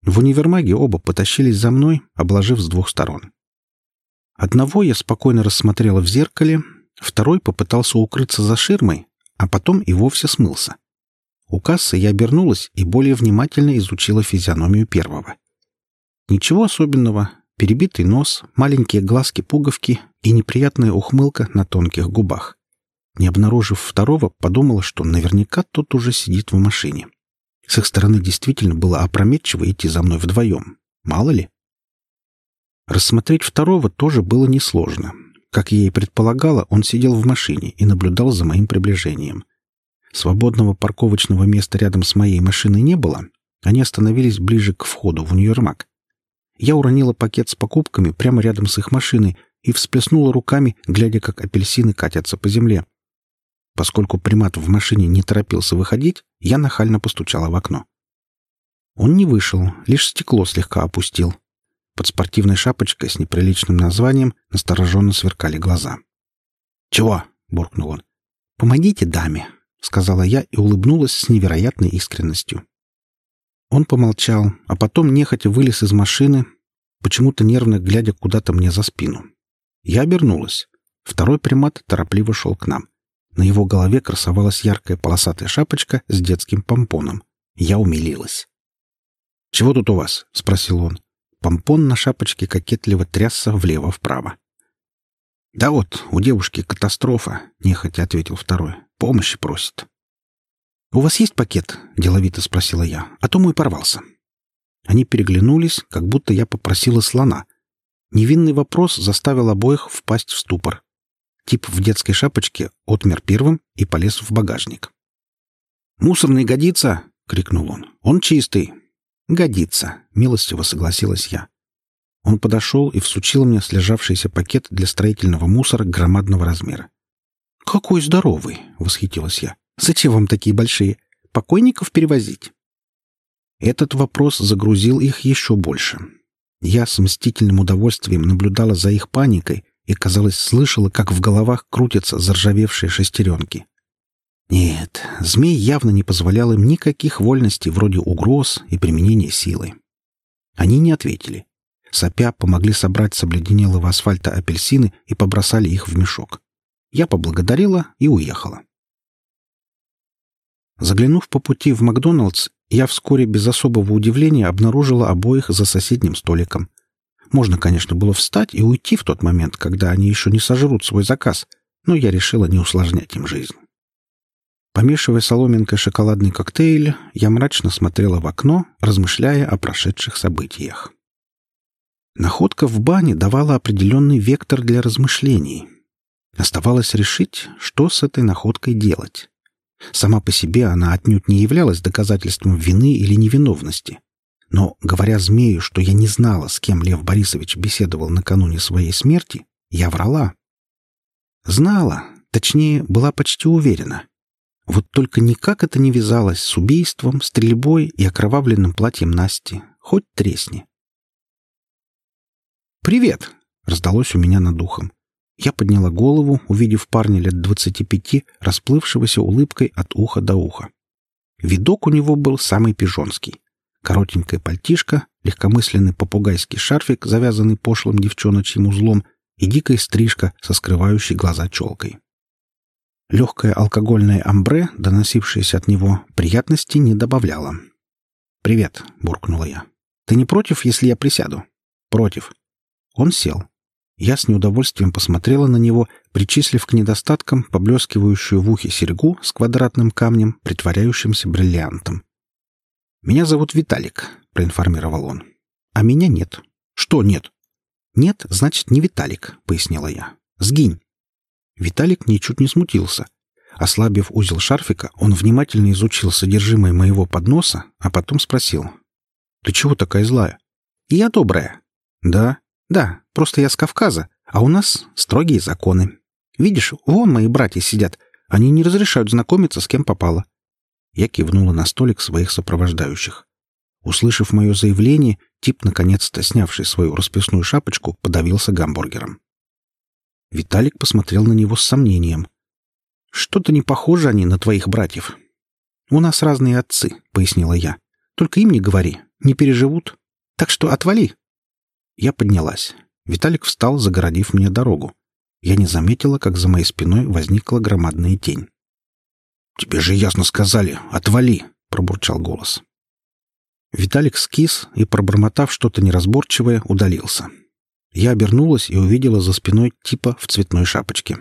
В универмаге оба потащились за мной, обложив с двух сторон. Одного я спокойно рассмотрела в зеркале, второй попытался укрыться за ширмой, а потом и вовсе смылся. У кассы я обернулась и более внимательно изучила физиономию первого. Ничего особенного. Перебитый нос, маленькие глазки-пуговки и неприятная ухмылка на тонких губах. Не обнаружив второго, подумала, что наверняка тот уже сидит в машине. С их стороны действительно было опрометчиво идти за мной вдвоем. Мало ли. Рассмотреть второго тоже было несложно. Как я и предполагала, он сидел в машине и наблюдал за моим приближением. Свободного парковочного места рядом с моей машиной не было. Они остановились ближе к входу в универмаг. Я уронила пакет с покупками прямо рядом с их машиной и всплеснула руками, глядя, как апельсины катятся по земле. Поскольку примат в машине не торопился выходить, я нахально постучала в окно. Он не вышел, лишь стекло слегка опустил. Под спортивной шапочкой с неприличным названием настороженно сверкали глаза. «Чего?» — буркнул он. «Помогите даме», — сказала я и улыбнулась с невероятной искренностью. Он помолчал, а потом нехотя вылез из машины, почему-то нервно глядя куда-то мне за спину. Я обернулась. Второй примат торопливо шел к нам. На его голове красовалась яркая полосатая шапочка с детским помпоном. Я умилилась. «Чего тут у вас?» — спросил он. Помпон на шапочке кокетливо трясся влево-вправо. «Да вот, у девушки катастрофа», — нехотя ответил второй. Помощи просит. «У вас есть пакет?» — деловито спросила я. «А то мой порвался». Они переглянулись, как будто я попросила слона. Невинный вопрос заставил обоих впасть в ступор. Тип в детской шапочке отмер первым и полез в багажник. «Мусорный годится!» — крикнул он. «Он чистый!» «Годится!» — милостиво согласилась я. Он подошел и всучил мне слежавшийся пакет для строительного мусора громадного размера. «Какой здоровый!» — восхитилась я. «Зачем вам такие большие? Покойников перевозить?» Этот вопрос загрузил их еще больше. Я с мстительным удовольствием наблюдала за их паникой и, казалось, слышала, как в головах крутятся заржавевшие шестеренки. Нет, змей явно не позволял им никаких вольностей вроде угроз и применения силы. Они не ответили. Сопя помогли собрать с обледенелого асфальта апельсины и побросали их в мешок. Я поблагодарила и уехала. Заглянув по пути в Макдоналдс, я вскоре без особого удивления обнаружила обоих за соседним столиком. Можно, конечно, было встать и уйти в тот момент, когда они еще не сожрут свой заказ, но я решила не усложнять им жизнь. Помешивая соломинкой шоколадный коктейль, я мрачно смотрела в окно, размышляя о прошедших событиях. Находка в бане давала определенный вектор для размышлений. Оставалось решить, что с этой находкой делать. Сама по себе она отнюдь не являлась доказательством вины или невиновности. Но, говоря змею, что я не знала, с кем Лев Борисович беседовал накануне своей смерти, я врала. Знала, точнее, была почти уверена. Вот только никак это не вязалось с убийством, стрельбой и окровавленным платьем Насти. Хоть тресни. «Привет!» — раздалось у меня над духом. Я подняла голову, увидев парня лет двадцати пяти, расплывшегося улыбкой от уха до уха. Видок у него был самый пижонский. Коротенькая пальтишка, легкомысленный попугайский шарфик, завязанный пошлым девчоночьим узлом, и дикая стрижка со скрывающей глаза челкой. Легкое алкогольное амбре, доносившееся от него, приятности не добавляло. «Привет», — буркнула я. «Ты не против, если я присяду?» «Против». Он сел. Я с неудовольствием посмотрела на него, причислив к недостаткам поблескивающую в ухе серьгу с квадратным камнем, притворяющимся бриллиантом. «Меня зовут Виталик», — проинформировал он. «А меня нет». «Что нет?» «Нет, значит, не Виталик», — пояснила я. «Сгинь». Виталик ничуть не смутился. Ослабив узел шарфика, он внимательно изучил содержимое моего подноса, а потом спросил. «Ты чего такая злая?» «Я добрая». «Да?» «Да, просто я с Кавказа, а у нас строгие законы. Видишь, вон мои братья сидят. Они не разрешают знакомиться с кем попало». Я кивнула на столик своих сопровождающих. Услышав мое заявление, тип, наконец-то снявший свою расписную шапочку, подавился гамбургером. Виталик посмотрел на него с сомнением. «Что-то не похоже они на твоих братьев». «У нас разные отцы», — пояснила я. «Только им не говори, не переживут. Так что отвали». Я поднялась. Виталик встал, загородив мне дорогу. Я не заметила, как за моей спиной возникла громадная тень. «Тебе же ясно сказали, отвали!» — пробурчал голос. Виталик скис и, пробормотав что-то неразборчивое, удалился. Я обернулась и увидела за спиной типа в цветной шапочке.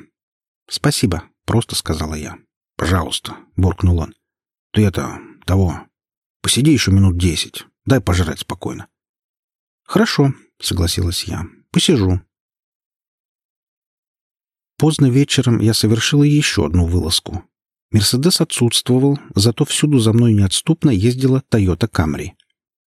«Спасибо», — просто сказала я. «Пожалуйста», — буркнул он. «Ты это... того... Посиди еще минут десять. Дай пожрать спокойно». «Хорошо», — согласилась я. «Посижу». Поздно вечером я совершила еще одну вылазку. «Мерседес» отсутствовал, зато всюду за мной неотступно ездила «Тойота Камри».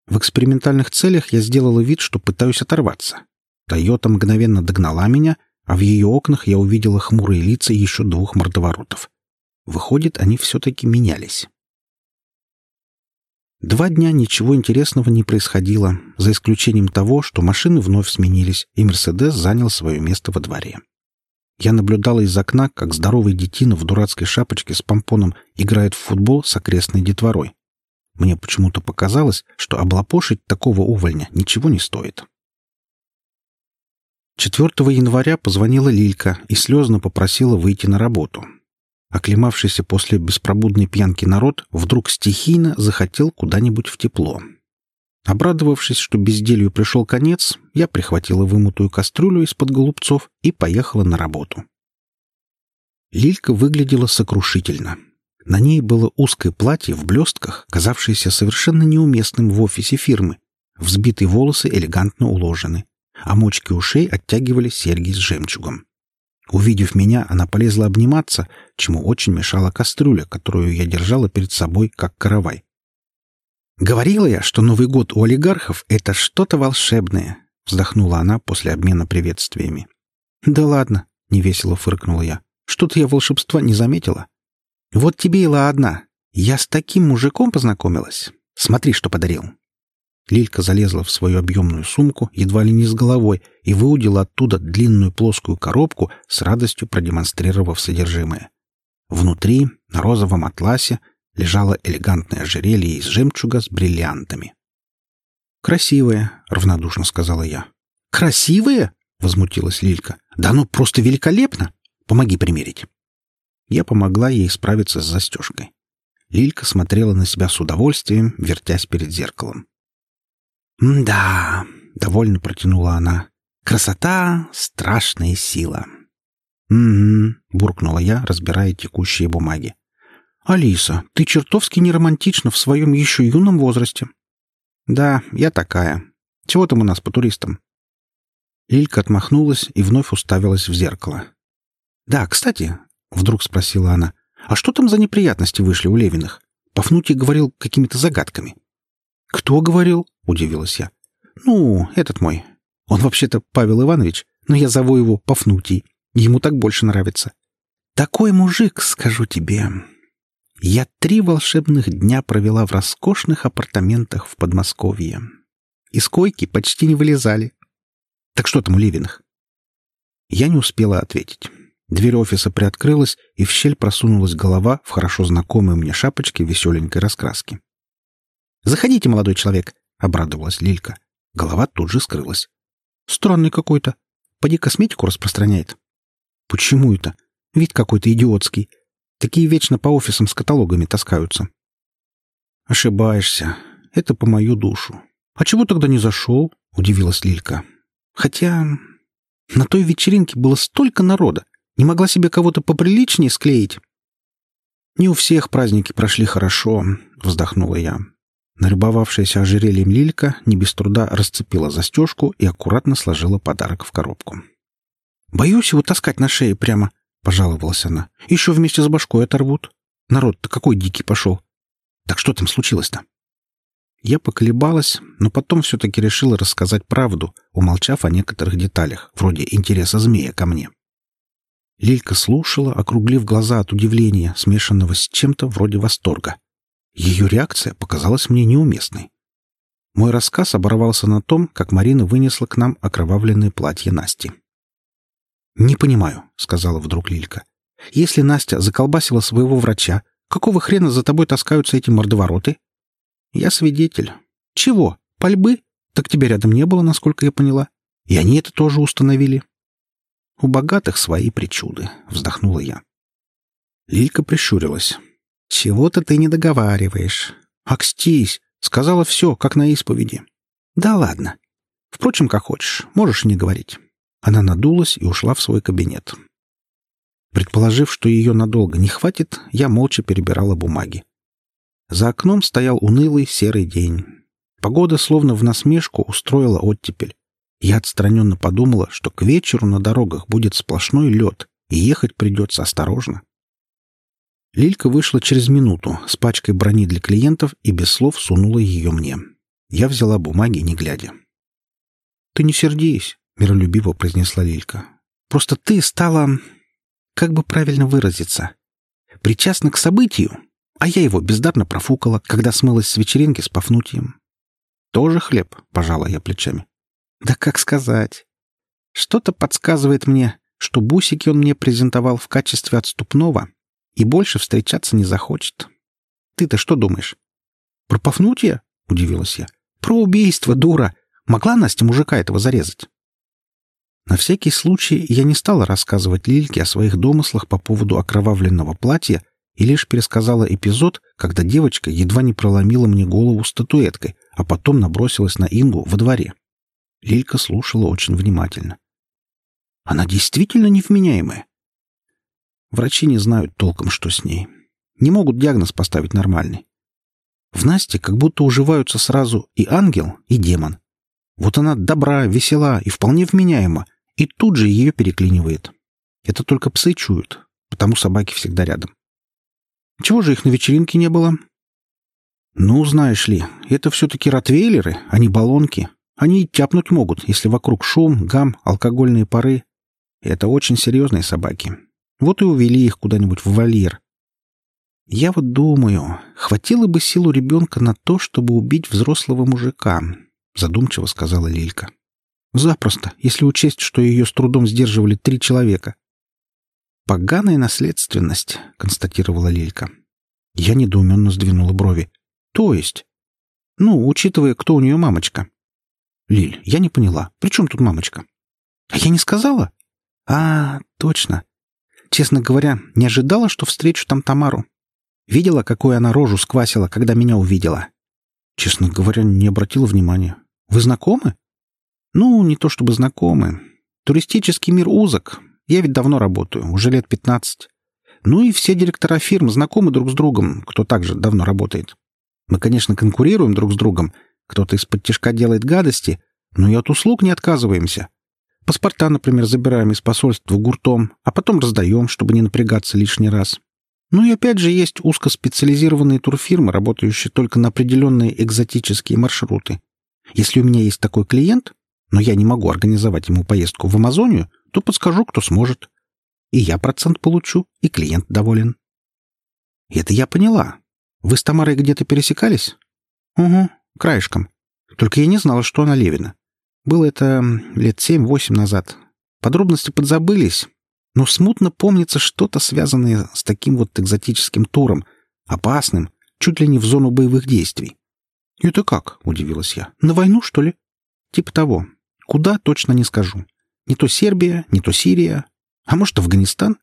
В экспериментальных целях я сделала вид, что пытаюсь оторваться. Тойота мгновенно догнала меня, а в ее окнах я увидела хмурые лица еще двух мордоворотов. Выходит, они все-таки менялись. Два дня ничего интересного не происходило, за исключением того, что машины вновь сменились, и «Мерседес» занял свое место во дворе. Я наблюдала из окна, как здоровый детина в дурацкой шапочке с помпоном играет в футбол с окрестной детворой. Мне почему-то показалось, что облапошить такого увольня ничего не стоит. 4 января позвонила Лилька и слезно попросила выйти на работу. Оклемавшийся после беспробудной пьянки народ вдруг стихийно захотел куда-нибудь в тепло. Обрадовавшись, что безделью пришел конец, я прихватила вымутую кастрюлю из-под голубцов и поехала на работу. Лилька выглядела сокрушительно. На ней было узкое платье в блестках, казавшееся совершенно неуместным в офисе фирмы. Взбитые волосы элегантно уложены а мочки ушей оттягивали серьги с жемчугом. Увидев меня, она полезла обниматься, чему очень мешала кастрюля, которую я держала перед собой, как каравай. «Говорила я, что Новый год у олигархов — это что-то волшебное», — вздохнула она после обмена приветствиями. «Да ладно», — невесело фыркнула я. «Что-то я волшебства не заметила». «Вот тебе и ладно. Я с таким мужиком познакомилась. Смотри, что подарил». Лилька залезла в свою объемную сумку, едва ли не с головой, и выудила оттуда длинную плоскую коробку, с радостью продемонстрировав содержимое. Внутри, на розовом атласе, лежало элегантное ожерелье из жемчуга с бриллиантами. «Красивое», — равнодушно сказала я. «Красивые?» — возмутилась Лилька. «Да ну просто великолепно! Помоги примерить!» Я помогла ей справиться с застежкой. Лилька смотрела на себя с удовольствием, вертясь перед зеркалом. «Да», — довольно протянула она, — «красота — страшная сила». «Угу», — буркнула я, разбирая текущие бумаги. «Алиса, ты чертовски неромантична в своем еще юном возрасте». «Да, я такая. Чего там у нас по туристам?» Лилька отмахнулась и вновь уставилась в зеркало. «Да, кстати», — вдруг спросила она, — «а что там за неприятности вышли у Левиных? Пафнутий говорил какими-то загадками». «Кто говорил?» — удивилась я. «Ну, этот мой. Он вообще-то Павел Иванович, но я зову его Пафнутий. Ему так больше нравится. Такой мужик, скажу тебе. Я три волшебных дня провела в роскошных апартаментах в Подмосковье. Из койки почти не вылезали. Так что там у Левиных?» Я не успела ответить. Дверь офиса приоткрылась, и в щель просунулась голова в хорошо знакомой мне шапочке веселенькой раскраски. «Заходите, молодой человек!» — обрадовалась Лилька. Голова тут же скрылась. «Странный какой-то. Поди косметику распространяет». «Почему это? Вид какой-то идиотский. Такие вечно по офисам с каталогами таскаются». «Ошибаешься. Это по мою душу. А чего тогда не зашел?» — удивилась Лилька. «Хотя на той вечеринке было столько народа. Не могла себе кого-то поприличнее склеить?» «Не у всех праздники прошли хорошо», — вздохнула я. Налюбовавшаяся ожерельем Лилька не без труда расцепила застежку и аккуратно сложила подарок в коробку. «Боюсь его таскать на шее прямо», — пожаловалась она. «Еще вместе с башкой оторвут. Народ-то какой дикий пошел. Так что там случилось-то?» Я поколебалась, но потом все-таки решила рассказать правду, умолчав о некоторых деталях, вроде интереса змея ко мне. Лилька слушала, округлив глаза от удивления, смешанного с чем-то вроде восторга. Ее реакция показалась мне неуместной. Мой рассказ оборвался на том, как Марина вынесла к нам окровавленное платье Насти. «Не понимаю», — сказала вдруг Лилька. «Если Настя заколбасила своего врача, какого хрена за тобой таскаются эти мордовороты?» «Я свидетель». «Чего? Пальбы? Так тебя рядом не было, насколько я поняла. И они это тоже установили». «У богатых свои причуды», — вздохнула я. Лилька прищурилась. «Чего-то ты не договариваешь. Акстись! Сказала все, как на исповеди». «Да ладно. Впрочем, как хочешь. Можешь не говорить». Она надулась и ушла в свой кабинет. Предположив, что ее надолго не хватит, я молча перебирала бумаги. За окном стоял унылый серый день. Погода словно в насмешку устроила оттепель. Я отстраненно подумала, что к вечеру на дорогах будет сплошной лед, и ехать придется осторожно. Лилька вышла через минуту с пачкой брони для клиентов и без слов сунула ее мне. Я взяла бумаги, не глядя. «Ты не сердись», — миролюбиво произнесла Лилька. «Просто ты стала... как бы правильно выразиться? Причастна к событию, а я его бездарно профукала, когда смылась с вечеринки с Пафнутием». «Тоже хлеб?» — пожала я плечами. «Да как сказать? Что-то подсказывает мне, что бусики он мне презентовал в качестве отступного, и больше встречаться не захочет. Ты-то что думаешь? Про Пафнутия? — удивилась я. Про убийство, дура! Могла Настя мужика этого зарезать? На всякий случай я не стала рассказывать Лильке о своих домыслах по поводу окровавленного платья и лишь пересказала эпизод, когда девочка едва не проломила мне голову статуэткой, а потом набросилась на Ингу во дворе. Лилька слушала очень внимательно. «Она действительно невменяемая. Врачи не знают толком, что с ней. Не могут диагноз поставить нормальный. В Насте как будто уживаются сразу и ангел, и демон. Вот она добра, весела и вполне вменяема, и тут же ее переклинивает. Это только псы чуют, потому собаки всегда рядом. Чего же их на вечеринке не было? Ну, знаешь ли, это все-таки ротвейлеры, а не баллонки. Они тяпнуть могут, если вокруг шум, гам, алкогольные пары. Это очень серьезные собаки. Вот и увели их куда-нибудь в вольер. Я вот думаю, хватило бы силу ребенка на то, чтобы убить взрослого мужика, задумчиво сказала Лилька. Запросто, если учесть, что ее с трудом сдерживали три человека. Поганая наследственность, констатировала Лилька. Я недоуменно сдвинула брови. То есть? Ну, учитывая, кто у нее мамочка. Лиль, я не поняла. При чем тут мамочка? А я не сказала? А, точно. Честно говоря, не ожидала, что встречу там Тамару. Видела, какую она рожу сквасила, когда меня увидела? Честно говоря, не обратила внимания. Вы знакомы? Ну, не то чтобы знакомы. Туристический мир узок. Я ведь давно работаю, уже лет пятнадцать. Ну и все директора фирм знакомы друг с другом, кто также давно работает. Мы, конечно, конкурируем друг с другом. Кто-то из-под тяжка делает гадости, но и от услуг не отказываемся. Паспорта, например, забираем из посольства гуртом, а потом раздаем, чтобы не напрягаться лишний раз. Ну и опять же есть узкоспециализированные турфирмы, работающие только на определенные экзотические маршруты. Если у меня есть такой клиент, но я не могу организовать ему поездку в Амазонию, то подскажу, кто сможет. И я процент получу, и клиент доволен. Это я поняла. Вы с Тамарой где-то пересекались? Угу, краешком. Только я не знала, что она Левина. Было это лет семь-восемь назад. Подробности подзабылись, но смутно помнится что-то связанное с таким вот экзотическим туром, опасным, чуть ли не в зону боевых действий. «Это как?» — удивилась я. «На войну, что ли?» «Типа того. Куда, точно не скажу. Не то Сербия, не то Сирия. А может, Афганистан?»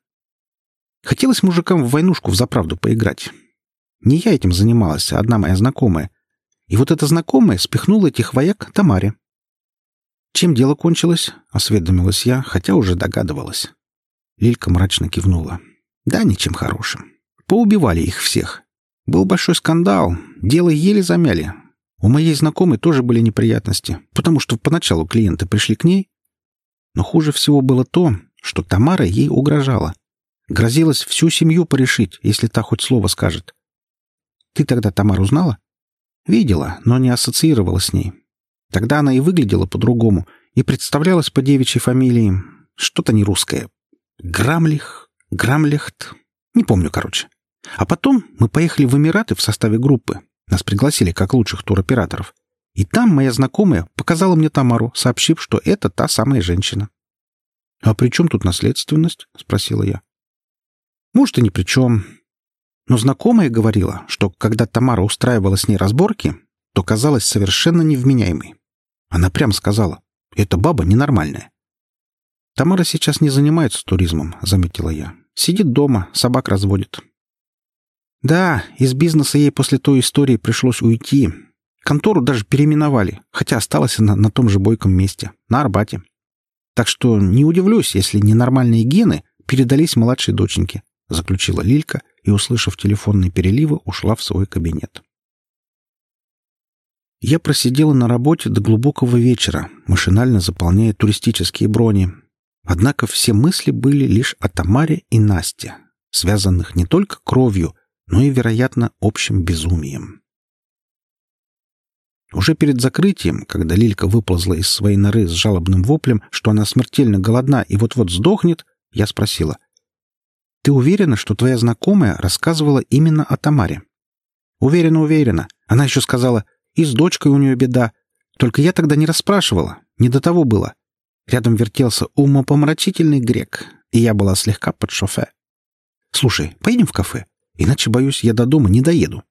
Хотелось мужикам в войнушку в заправду поиграть. Не я этим занималась, а одна моя знакомая. И вот эта знакомая спихнула этих вояк Тамаре. «Чем дело кончилось?» — осведомилась я, хотя уже догадывалась. Лилька мрачно кивнула. «Да, ничем хорошим. Поубивали их всех. Был большой скандал, дело еле замяли. У моей знакомой тоже были неприятности, потому что поначалу клиенты пришли к ней. Но хуже всего было то, что Тамара ей угрожала. Грозилась всю семью порешить, если та хоть слово скажет. Ты тогда Тамару знала? Видела, но не ассоциировала с ней. Тогда она и выглядела по-другому, и представлялась по девичьей фамилии. Что-то не русское. Грамлих, Грамлихт. Не помню, короче. А потом мы поехали в Эмираты в составе группы. Нас пригласили как лучших туроператоров. И там моя знакомая показала мне Тамару, сообщив, что это та самая женщина. «А при чем тут наследственность?» — спросила я. «Может, и ни при чем. Но знакомая говорила, что когда Тамара устраивала с ней разборки, то казалась совершенно невменяемой. Она прямо сказала, «Эта баба ненормальная». «Тамара сейчас не занимается туризмом», — заметила я. «Сидит дома, собак разводит». «Да, из бизнеса ей после той истории пришлось уйти. Контору даже переименовали, хотя осталась она на том же бойком месте, на Арбате. Так что не удивлюсь, если ненормальные гены передались младшей доченьке», — заключила Лилька и, услышав телефонные переливы, ушла в свой кабинет. Я просидела на работе до глубокого вечера, машинально заполняя туристические брони. Однако все мысли были лишь о Тамаре и Насте, связанных не только кровью, но и, вероятно, общим безумием. Уже перед закрытием, когда Лилька выползла из своей норы с жалобным воплем, что она смертельно голодна и вот-вот сдохнет, я спросила, ты уверена, что твоя знакомая рассказывала именно о Тамаре? Уверена, уверена. Она еще сказала, и с дочкой у нее беда. Только я тогда не расспрашивала. Не до того было. Рядом вертелся умопомрачительный грек, и я была слегка под шофе. Слушай, поедем в кафе? Иначе, боюсь, я до дома не доеду.